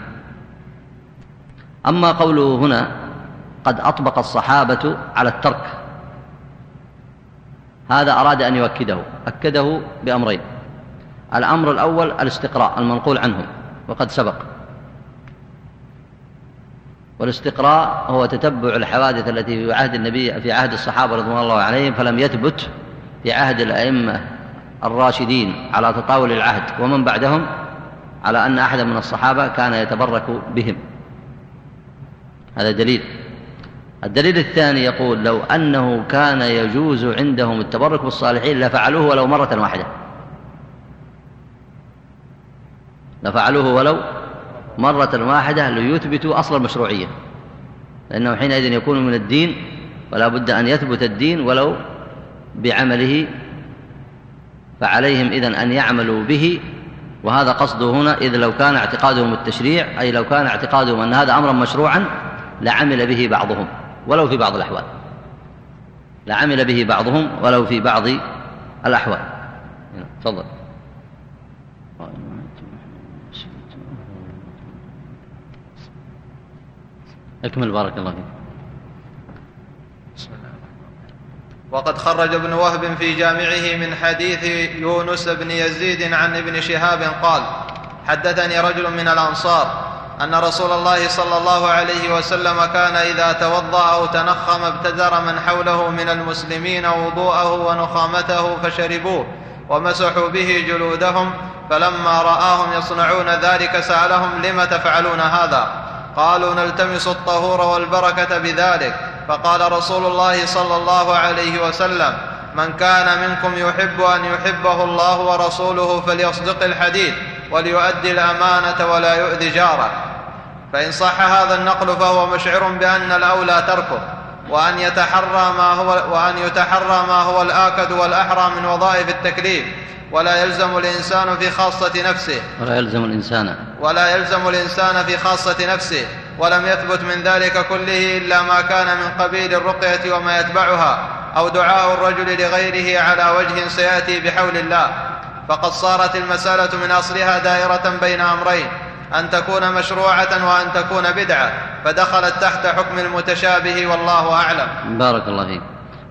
أما قوله هنا قد أطبق الصحابة على الترك. هذا أراد أن يؤكده. أكده بأمرين. الأمر الأول الاستقراء المنقول عنهم وقد سبق. والاستقراء هو تتبع الحوادث التي في عهد النبي في عهد الصحابة رضوان الله عليهم فلم يثبت في عهد الأئمة الراشدين على تطاول العهد. ومن بعدهم؟ على أن أحدا من الصحابة كان يتبرك بهم. هذا دليل. الدليل الثاني يقول لو أنه كان يجوز عندهم التبرك بالصالحين لفعلوه ولو مرة واحدة. لفعلوه ولو مرة واحدة ليثبتوا أصل المشروعية. لأنه حينئذ يكون من الدين ولا بد أن يثبت الدين ولو بعمله فعليهم إذن أن يعملوا به. وهذا قصده هنا إذ لو كان اعتقادهم التشريع أي لو كان اعتقادهم أن هذا أمرا مشروعا لعمل به بعضهم. ولو في بعض الأحوال. لعمل به بعضهم ولو في بعض الأحوال. تفضل. اكمل بارك الله فيك. وقد خرج ابن وهب في جامعه من حديث يونس بن يزيد عن ابن شهاب قال حدثني رجل من الأنصار أن رسول الله صلى الله عليه وسلم كان إذا توضأ أو تنخم ابتدر من حوله من المسلمين وضوءه ونخامته فشربوه ومسحوا به جلودهم فلما رآهم يصنعون ذلك سألهم لم تفعلون هذا؟ قالوا نلتمس الطهور والبركة بذلك. فقال رسول الله صلى الله عليه وسلم من كان منكم يحب أن يحبه الله ورسوله فليصدق الحديث وليؤدي الأمانة ولا يؤذي جاره. فإن صح هذا النقل فهو مشعر بأن الأولى تركه وأن يتحرى ما هو وأن يتحرى ما هو الآكد والأحرى من وظائف التكليف. ولا يلزم الإنسان في خاصة نفسه. ولا يلزم الإنسان. ولا يلزم الإنسان في خاصة نفسه. ولم يثبت من ذلك كله إلا ما كان من قبيل الرقية وما يتبعها أو دعاء الرجل لغيره على وجه سيأتي بحول الله. فقد صارت المسألة من أصلها دائرة بين أمرين. أن تكون مشروعة وأن تكون بدعة فدخلت تحت حكم المتشابه والله أعلم. بارك الله فيك.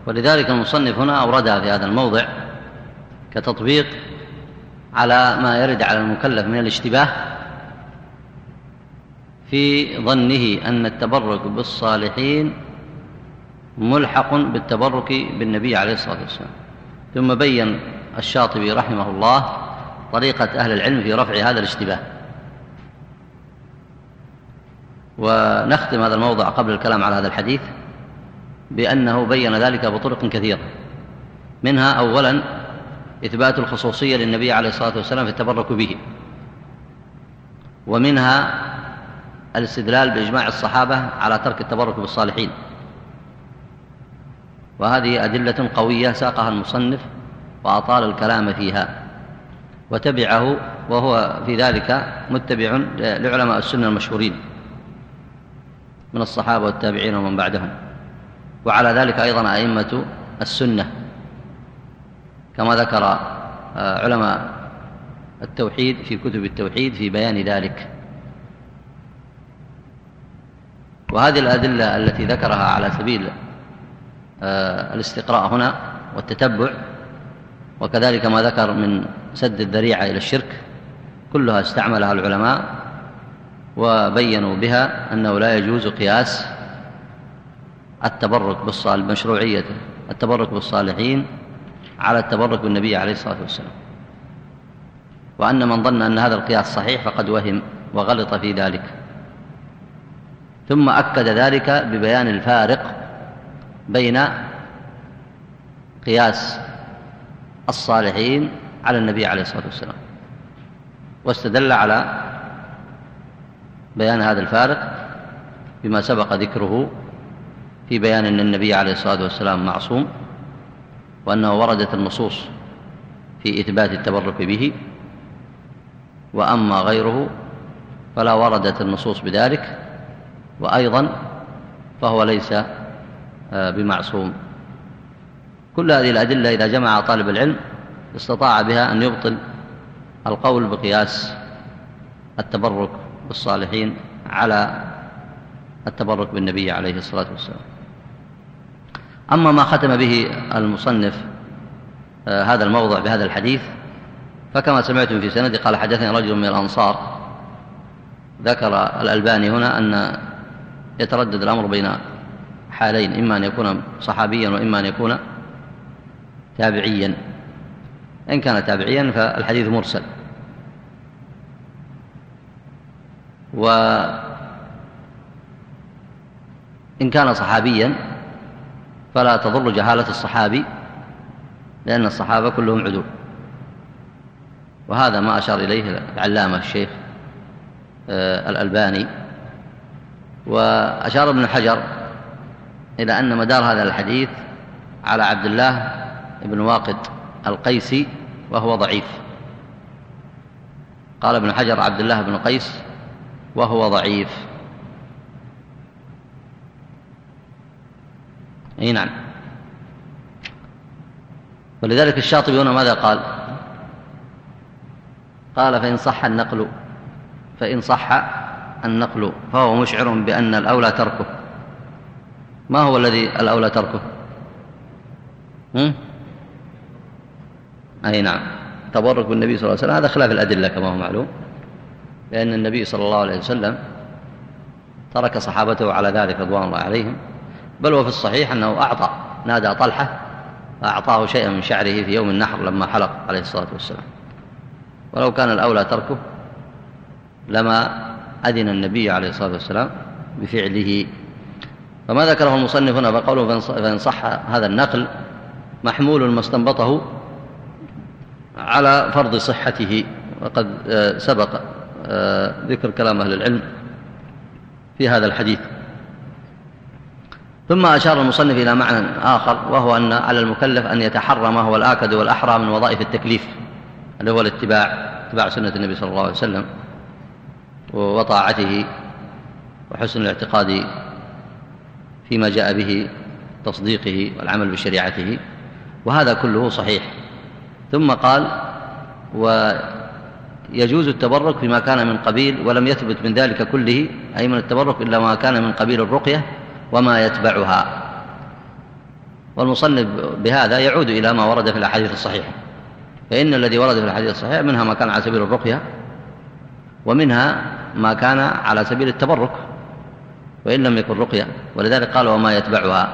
ولذلك المصنف هنا أوردها في هذا الموضع كتطبيق على ما يرد على المكلف من الاشتباه في ظنه أن التبرك بالصالحين ملحق بالتبرك بالنبي عليه الصلاة والسلام. ثم بين الشاطبي رحمه الله طريقة أهل العلم في رفع هذا الاشتباه. ونختم هذا الموضع قبل الكلام على هذا الحديث بأنه بين ذلك بطرق كثيرة. منها أولا إثبات الخصوصية للنبي عليه الصلاة والسلام في التبرك به. ومنها الاستدلال بإجماع الصحابة على ترك التبرك بالصالحين. وهذه أدلة قوية ساقها المصنف وأطال الكلام فيها. وتبعه وهو في ذلك متبع لعلماء السنة المشهورين. من الصحابة والتابعين ومن بعدهم. وعلى ذلك أيضا أئمة السنة. كما ذكر آه، علماء التوحيد في كتب التوحيد في بيان ذلك. وهذه الأدلة التي ذكرها على سبيل آه، الاستقراء هنا والتتبع وكذلك ما ذكر من سد الذريعة إلى الشرك كلها استعملها العلماء وبينوا بها أنه لا يجوز قياس التبرك بالصالح مشروعية التبرك بالصالحين على التبرك بالنبي عليه الصلاة والسلام. وأن من ظن أن هذا القياس صحيح فقد وهم وغلط في ذلك. ثم أكد ذلك ببيان الفارق بين قياس الصالحين على النبي عليه الصلاة والسلام. واستدل على بيان هذا الفارق بما سبق ذكره في بيان أن النبي عليه الصلاة والسلام معصوم وأنه وردت النصوص في إثبات التبرك به وأما غيره فلا وردت النصوص بذلك وأيضا فهو ليس آه، بمعصوم. كل هذه الأدلة إذا جمع طالب العلم استطاع بها أن يبطل القول بقياس التبرك بالصالحين على التبرك بالنبي عليه الصلاة والسلام. أما ما ختم به المصنف آه، هذا الموضع بهذا الحديث فكما سمعتم في سند قال حدثني رجل من الأنصار. ذكر الألباني هنا أن يتردد الأمر بين حالين إما أن يكون صحابيا وإما أن يكون تابعيا. إن كان تابعيا فالحديث مرسل. وإن كان صحابيا فلا تضر جهالة الصحابي لأن الصحابة كلهم عدول. وهذا ما أشار إليه العلامة الشيخ آه، الألباني. وأشار ابن حجر إلى أن مدار هذا الحديث على عبد الله بن واقد القيسي وهو ضعيف. قال ابن حجر عبد الله بن قيس وهو ضعيف. أي نعم. ولذلك الشاطبي هنا ماذا قال؟ قال فإن صح النقل فإن صح النقل فهو مشعر بأن الأولى تركه. ما هو الذي الأولى تركه؟ هم؟ أي نعم. تبرك بالنبي صلى الله عليه وسلم. هذا خلاف الأدلة كما هو معلوم. لأن النبي صلى الله عليه وسلم ترك صحابته على ذلك رضوان الله عليهم بل وفي الصحيح أنه أعطى نادى طلحة فأعطاه شيئا من شعره في يوم النحر لما حلق عليه الصلاة والسلام. ولو كان الأولى تركه لما أذن النبي عليه الصلاة والسلام بفعله. فما ذكره المصنف هنا فقوله فإن صح هذا النقل محمول ما استنبطه على فرض صحته وقد آه، سبق ذكر كلام أهل العلم في هذا الحديث. ثم أشار المصنف إلى معنى آخر وهو أن على المكلف أن يتحرى ما هو الآكد والأحرى من وظائف التكليف اللي هو الاتباع اتباع سنة النبي صلى الله عليه وسلم وطاعته وحسن الاعتقاد فيما جاء به تصديقه والعمل بشريعته وهذا كله صحيح. ثم قال ويجوز التبرك بما كان من قبيل ولم يثبت من ذلك كله أي من التبرك إلا ما كان من قبيل الرقية وما يتبعها. والمصنف بهذا يعود إلى ما ورد في الأحاديث الصحيحة. فإن الذي ورد في الحديث الصحيح منها ما كان على سبيل الرقية ومنها ما كان على سبيل التبرك وإن لم يكن رقية. ولذلك قال وما يتبعها.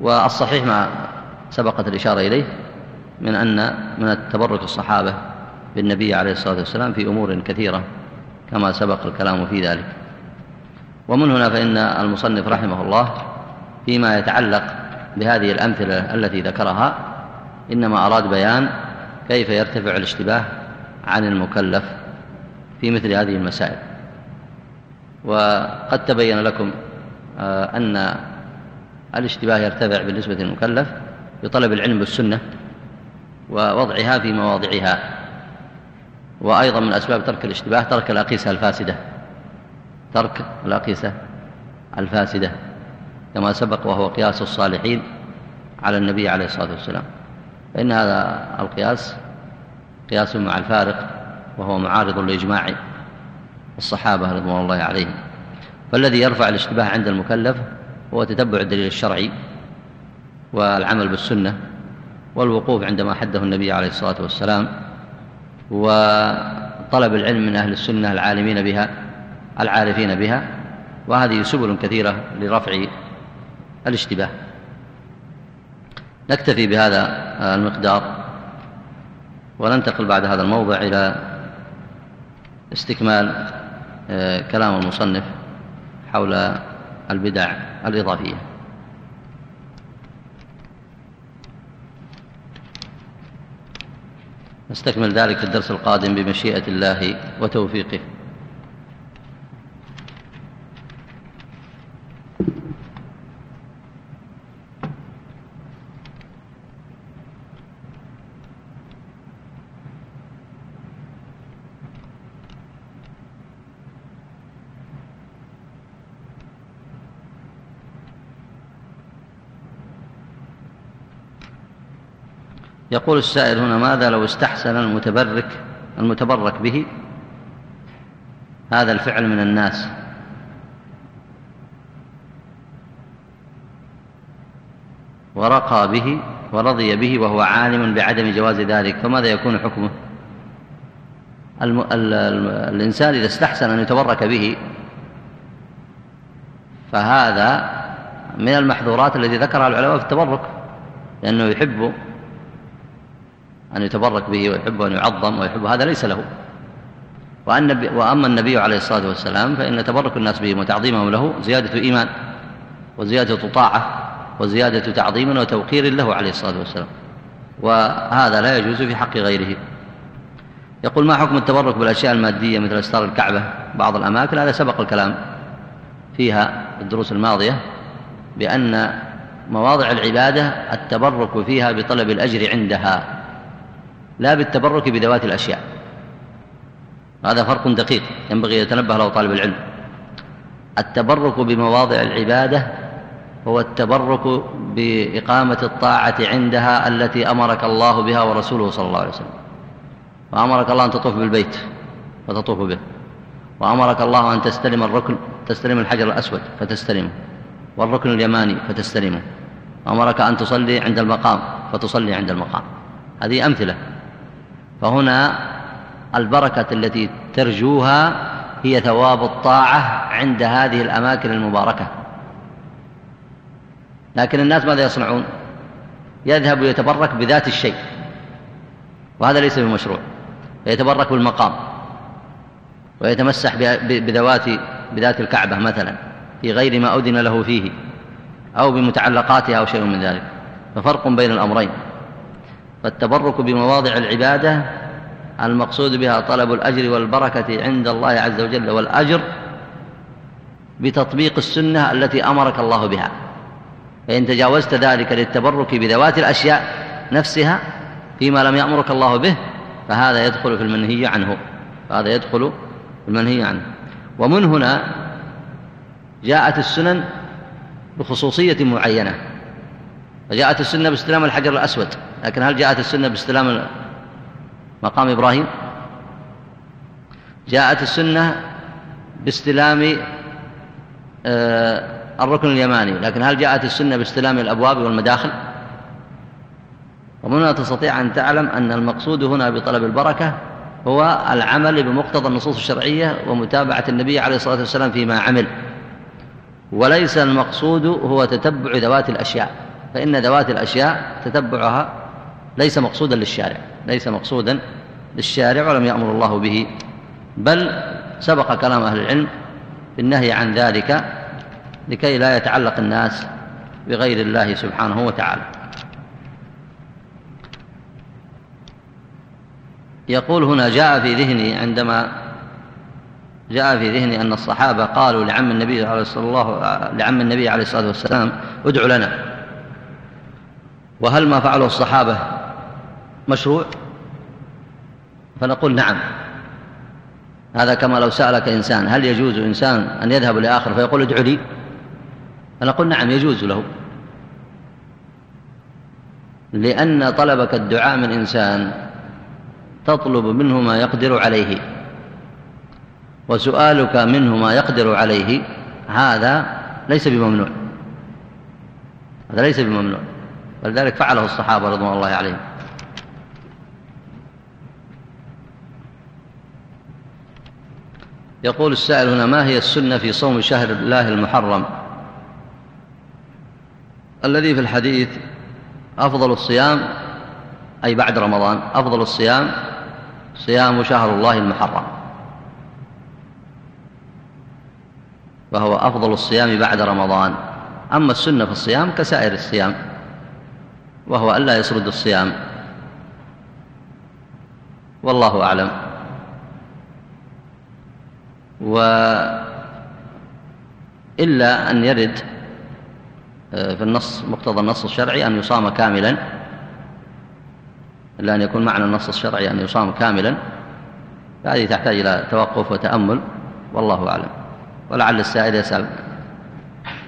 والصحيح ما سبقت الإشارة إليه من أن من التبرك الصحابة. بالنبي عليه الصلاة والسلام في أمور كثيرة كما سبق الكلام في ذلك. ومن هنا فإن المصنف رحمه الله فيما يتعلق بهذه الأمثلة التي ذكرها إنما أراد بيان كيف يرتفع الاشتباه عن المكلف في مثل هذه المسائل. وقد تبين لكم آه، أن الاشتباه يرتفع بالنسبة للمكلف بطلب العلم بالسنة ووضعها في مواضعها. وأيضا من أسباب ترك الاشتباه ترك الأقيسة الفاسدة. ترك الأقيسة الفاسدة كما سبق وهو قياس الصالحين على النبي عليه الصلاة والسلام. فإن هذا القياس قياس مع الفارق وهو معارض لإجماع الصحابة رضوان الله عليهم. فالذي يرفع الاشتباه عند المكلف هو تتبع الدليل الشرعي والعمل بالسنة والوقوف عندما حده النبي عليه الصلاة والسلام وطلب العلم من أهل السنة العالمين بها العارفين بها وهذه سبل كثيرة لرفع الاشتباه. نكتفي بهذا المقدار وننتقل بعد هذا الموضع إلى استكمال آه، كلام المصنف حول البدع الإضافية. نستكمل ذلك الدرس القادم بمشيئة الله وتوفيقه. يقول السائل هنا ماذا لو استحسن المتبرك المتبرك به؟ هذا الفعل من الناس. ورقى به ورضي به وهو عالم بعدم جواز ذلك فماذا يكون حكمه؟ الم... ال... ال... الإنسان إذا استحسن أن يتبرك به فهذا من المحظورات التي ذكرها العلماء في التبرك لأنه يحب أن يتبرك به ويحب أن يعظم ويحب هذا ليس له. وأن وأما النبي عليه الصلاة والسلام فإن تبرك الناس به وتعظيمهم له زيادة إيمان وزيادة طاعة وزيادة تعظيم وتوقير له عليه الصلاة والسلام. وهذا لا يجوز في حق غيره. يقول ما حكم التبرك بالأشياء المادية مثل أستار الكعبة؟ بعض الأماكن هذا سبق الكلام فيها الدروس الماضية بأن مواضع العبادة التبرك فيها بطلب الأجر عندها. لا بالتبرك بذوات الأشياء. هذا فرق دقيق ينبغي يتنبه له طالب العلم. التبرك بمواضع العبادة هو التبرك بإقامة الطاعة عندها التي أمرك الله بها ورسوله صلى الله عليه وسلم. وأمرك الله أن تطوف بالبيت فتطوف به. وأمرك الله أن تستلم الركن تستلم الحجر الأسود فتستلمه. والركن اليماني فتستلمه. أمرك أن تصلي عند المقام فتصلي عند المقام. هذه أمثلة. فهنا البركة التي ترجوها هي ثواب الطاعة عند هذه الأماكن المباركة. لكن الناس ماذا يصنعون؟ يذهب ويتبرك بذات الشيء. وهذا ليس بمشروع. يتبرك بالمقام. ويتمسح بذوات بذات الكعبة مثلا في غير ما أذن له فيه أو بمتعلقاتها أو شيء من ذلك. ففرق بين الأمرين. فالتبرك بمواضع العبادة المقصود بها طلب الأجر والبركة عند الله عز وجل والأجر بتطبيق السنة التي أمرك الله بها. فإن تجاوزت ذلك للتبرك بذوات الأشياء نفسها فيما لم يأمرك الله به فهذا يدخل في المنهي عنه. فهذا يدخل في المنهي عنه. ومن هنا جاءت السنن بخصوصية معينة. فجاءت السنة باستلام الحجر الأسود. لكن هل جاءت السنة باستلام مقام إبراهيم؟ جاءت السنة باستلام آه، الركن اليماني لكن هل جاءت السنة باستلام الأبواب والمداخل؟ ومن هنا تستطيع أن تعلم أن المقصود هنا بطلب البركة هو العمل بمقتضى النصوص الشرعية ومتابعة النبي عليه الصلاة والسلام فيما عمل. وليس المقصود هو تتبع ذوات الأشياء فإن ذوات الأشياء تتبعها ليس مقصودا للشارع ليس مقصودا للشارع ولم يأمر الله به بل سبق كلام أهل العلم بالنهي عن ذلك لكي لا يتعلق الناس بغير الله سبحانه وتعالى. يقول هنا جاء في ذهني عندما جاء في ذهني أن الصحابة قالوا لعم النبي عليه الصلاة لعم النبي عليه الصلاة والسلام ادع لنا. وهل ما فعله الصحابة مشروع؟ فنقول نعم. هذا كما لو سألك إنسان هل يجوز إنسان أن يذهب لآخر فيقول ادع لي؟ فنقول نعم يجوز له. لأن طلبك الدعاء من إنسان تطلب منه ما يقدر عليه وسؤالك منه ما يقدر عليه هذا ليس بممنوع. هذا ليس بممنوع. ولذلك فعله الصحابة رضوان الله عليهم. يقول السائل هنا ما هي السنة في صوم شهر الله المحرم؟ الذي في الحديث أفضل الصيام أي بعد رمضان أفضل الصيام صيام شهر الله المحرم. فهو أفضل الصيام بعد رمضان. أما السنة في الصيام كسائر الصيام وهو ألا يسرد الصيام. والله أعلم. وإلا أن يرد آه، في النص مقتضى النص الشرعي أن يصام كاملا. إلا أن يكون معنى النص الشرعي أن يصام كاملا. فهذه تحتاج إلى توقف وتأمل والله أعلم. ولعل السائل يسأل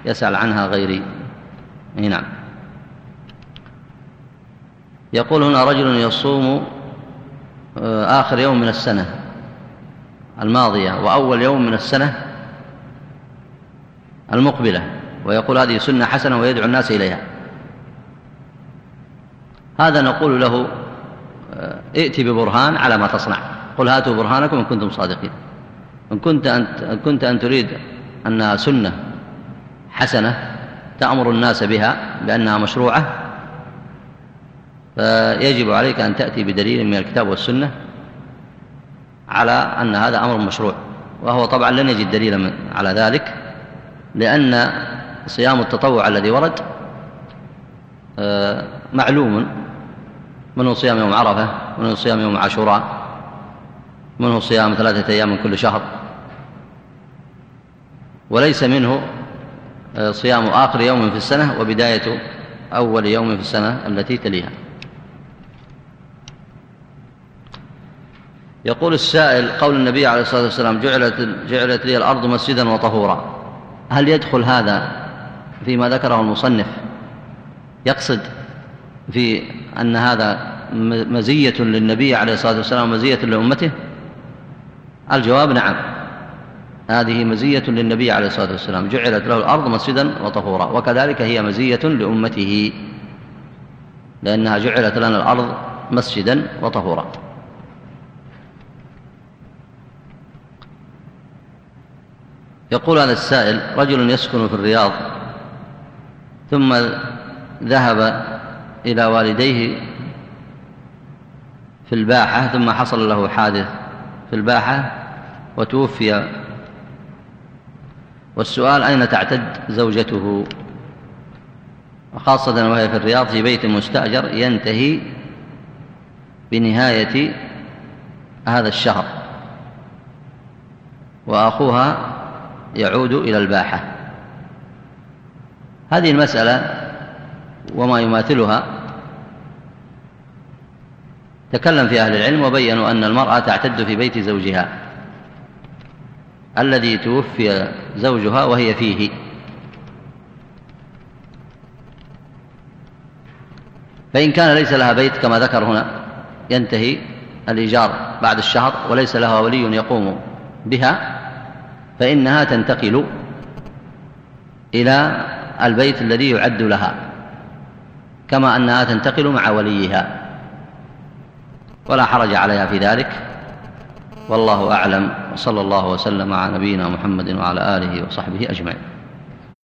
يسأل عنها غيري. نعم. يقول هنا رجل يصوم آه، آخر يوم من السنة. الماضية وأول يوم من السنة المقبلة ويقول هذه سنة حسنة ويدعو الناس إليها. هذا نقول له آه، ائت ببرهان على ما تصنع. قل هاتوا برهانكم إن كنتم صادقين. إن كنت أن, كنت أن تريد أنها سنة حسنة تأمر الناس بها بأنها مشروعة فيجب عليك أن تأتي بدليل من الكتاب والسنة على أن هذا أمر مشروع وهو طبعا لن يجد دليلا على ذلك لأن صيام التطوع الذي ورد آه، معلوم منه صيام يوم عرفة منه صيام يوم عاشوراء منه صيام ثلاثة أيام من كل شهر. وليس منه آه، صيام آخر يوم في السنة وبداية أول يوم في السنة التي تليها. يقول السائل قول النبي عليه الصلاة والسلام جعلت, جعلت لي الأرض مسجدا وطهورا. هل يدخل هذا فيما ذكره المصنف؟ يقصد في أن هذا مزية للنبي عليه الصلاة والسلام مزية لأمته؟ الجواب نعم. هذه مزية للنبي عليه الصلاة والسلام. جعلت له الأرض مسجدا وطهورا وكذلك هي مزية لأمته لأنها جعلت لنا الأرض مسجدا وطهورا. يقول هذا السائل رجل يسكن في الرياض ثم ذهب إلى والديه في الباحة ثم حصل له حادث في الباحة وتوفي. والسؤال أين تعتد زوجته؟ وخاصة وهي في الرياض في بيت مستأجر ينتهي بنهاية هذا الشهر. وأخوها يعود إلى الباحة. هذه المسألة وما يماثلها تكلم في أهل العلم وبينوا أن المرأة تعتد في بيت زوجها الذي توفي زوجها وهي فيه. فإن كان ليس لها بيت كما ذكر هنا ينتهي الإيجار بعد الشهر وليس لها ولي يقوم بها. فإنها تنتقل إلى البيت الذي يعد لها كما أنها تنتقل مع وليها. ولا حرج عليها في ذلك. والله أعلم. وصلى الله وسلم على نبينا محمد وعلى آله وصحبه أجمعين.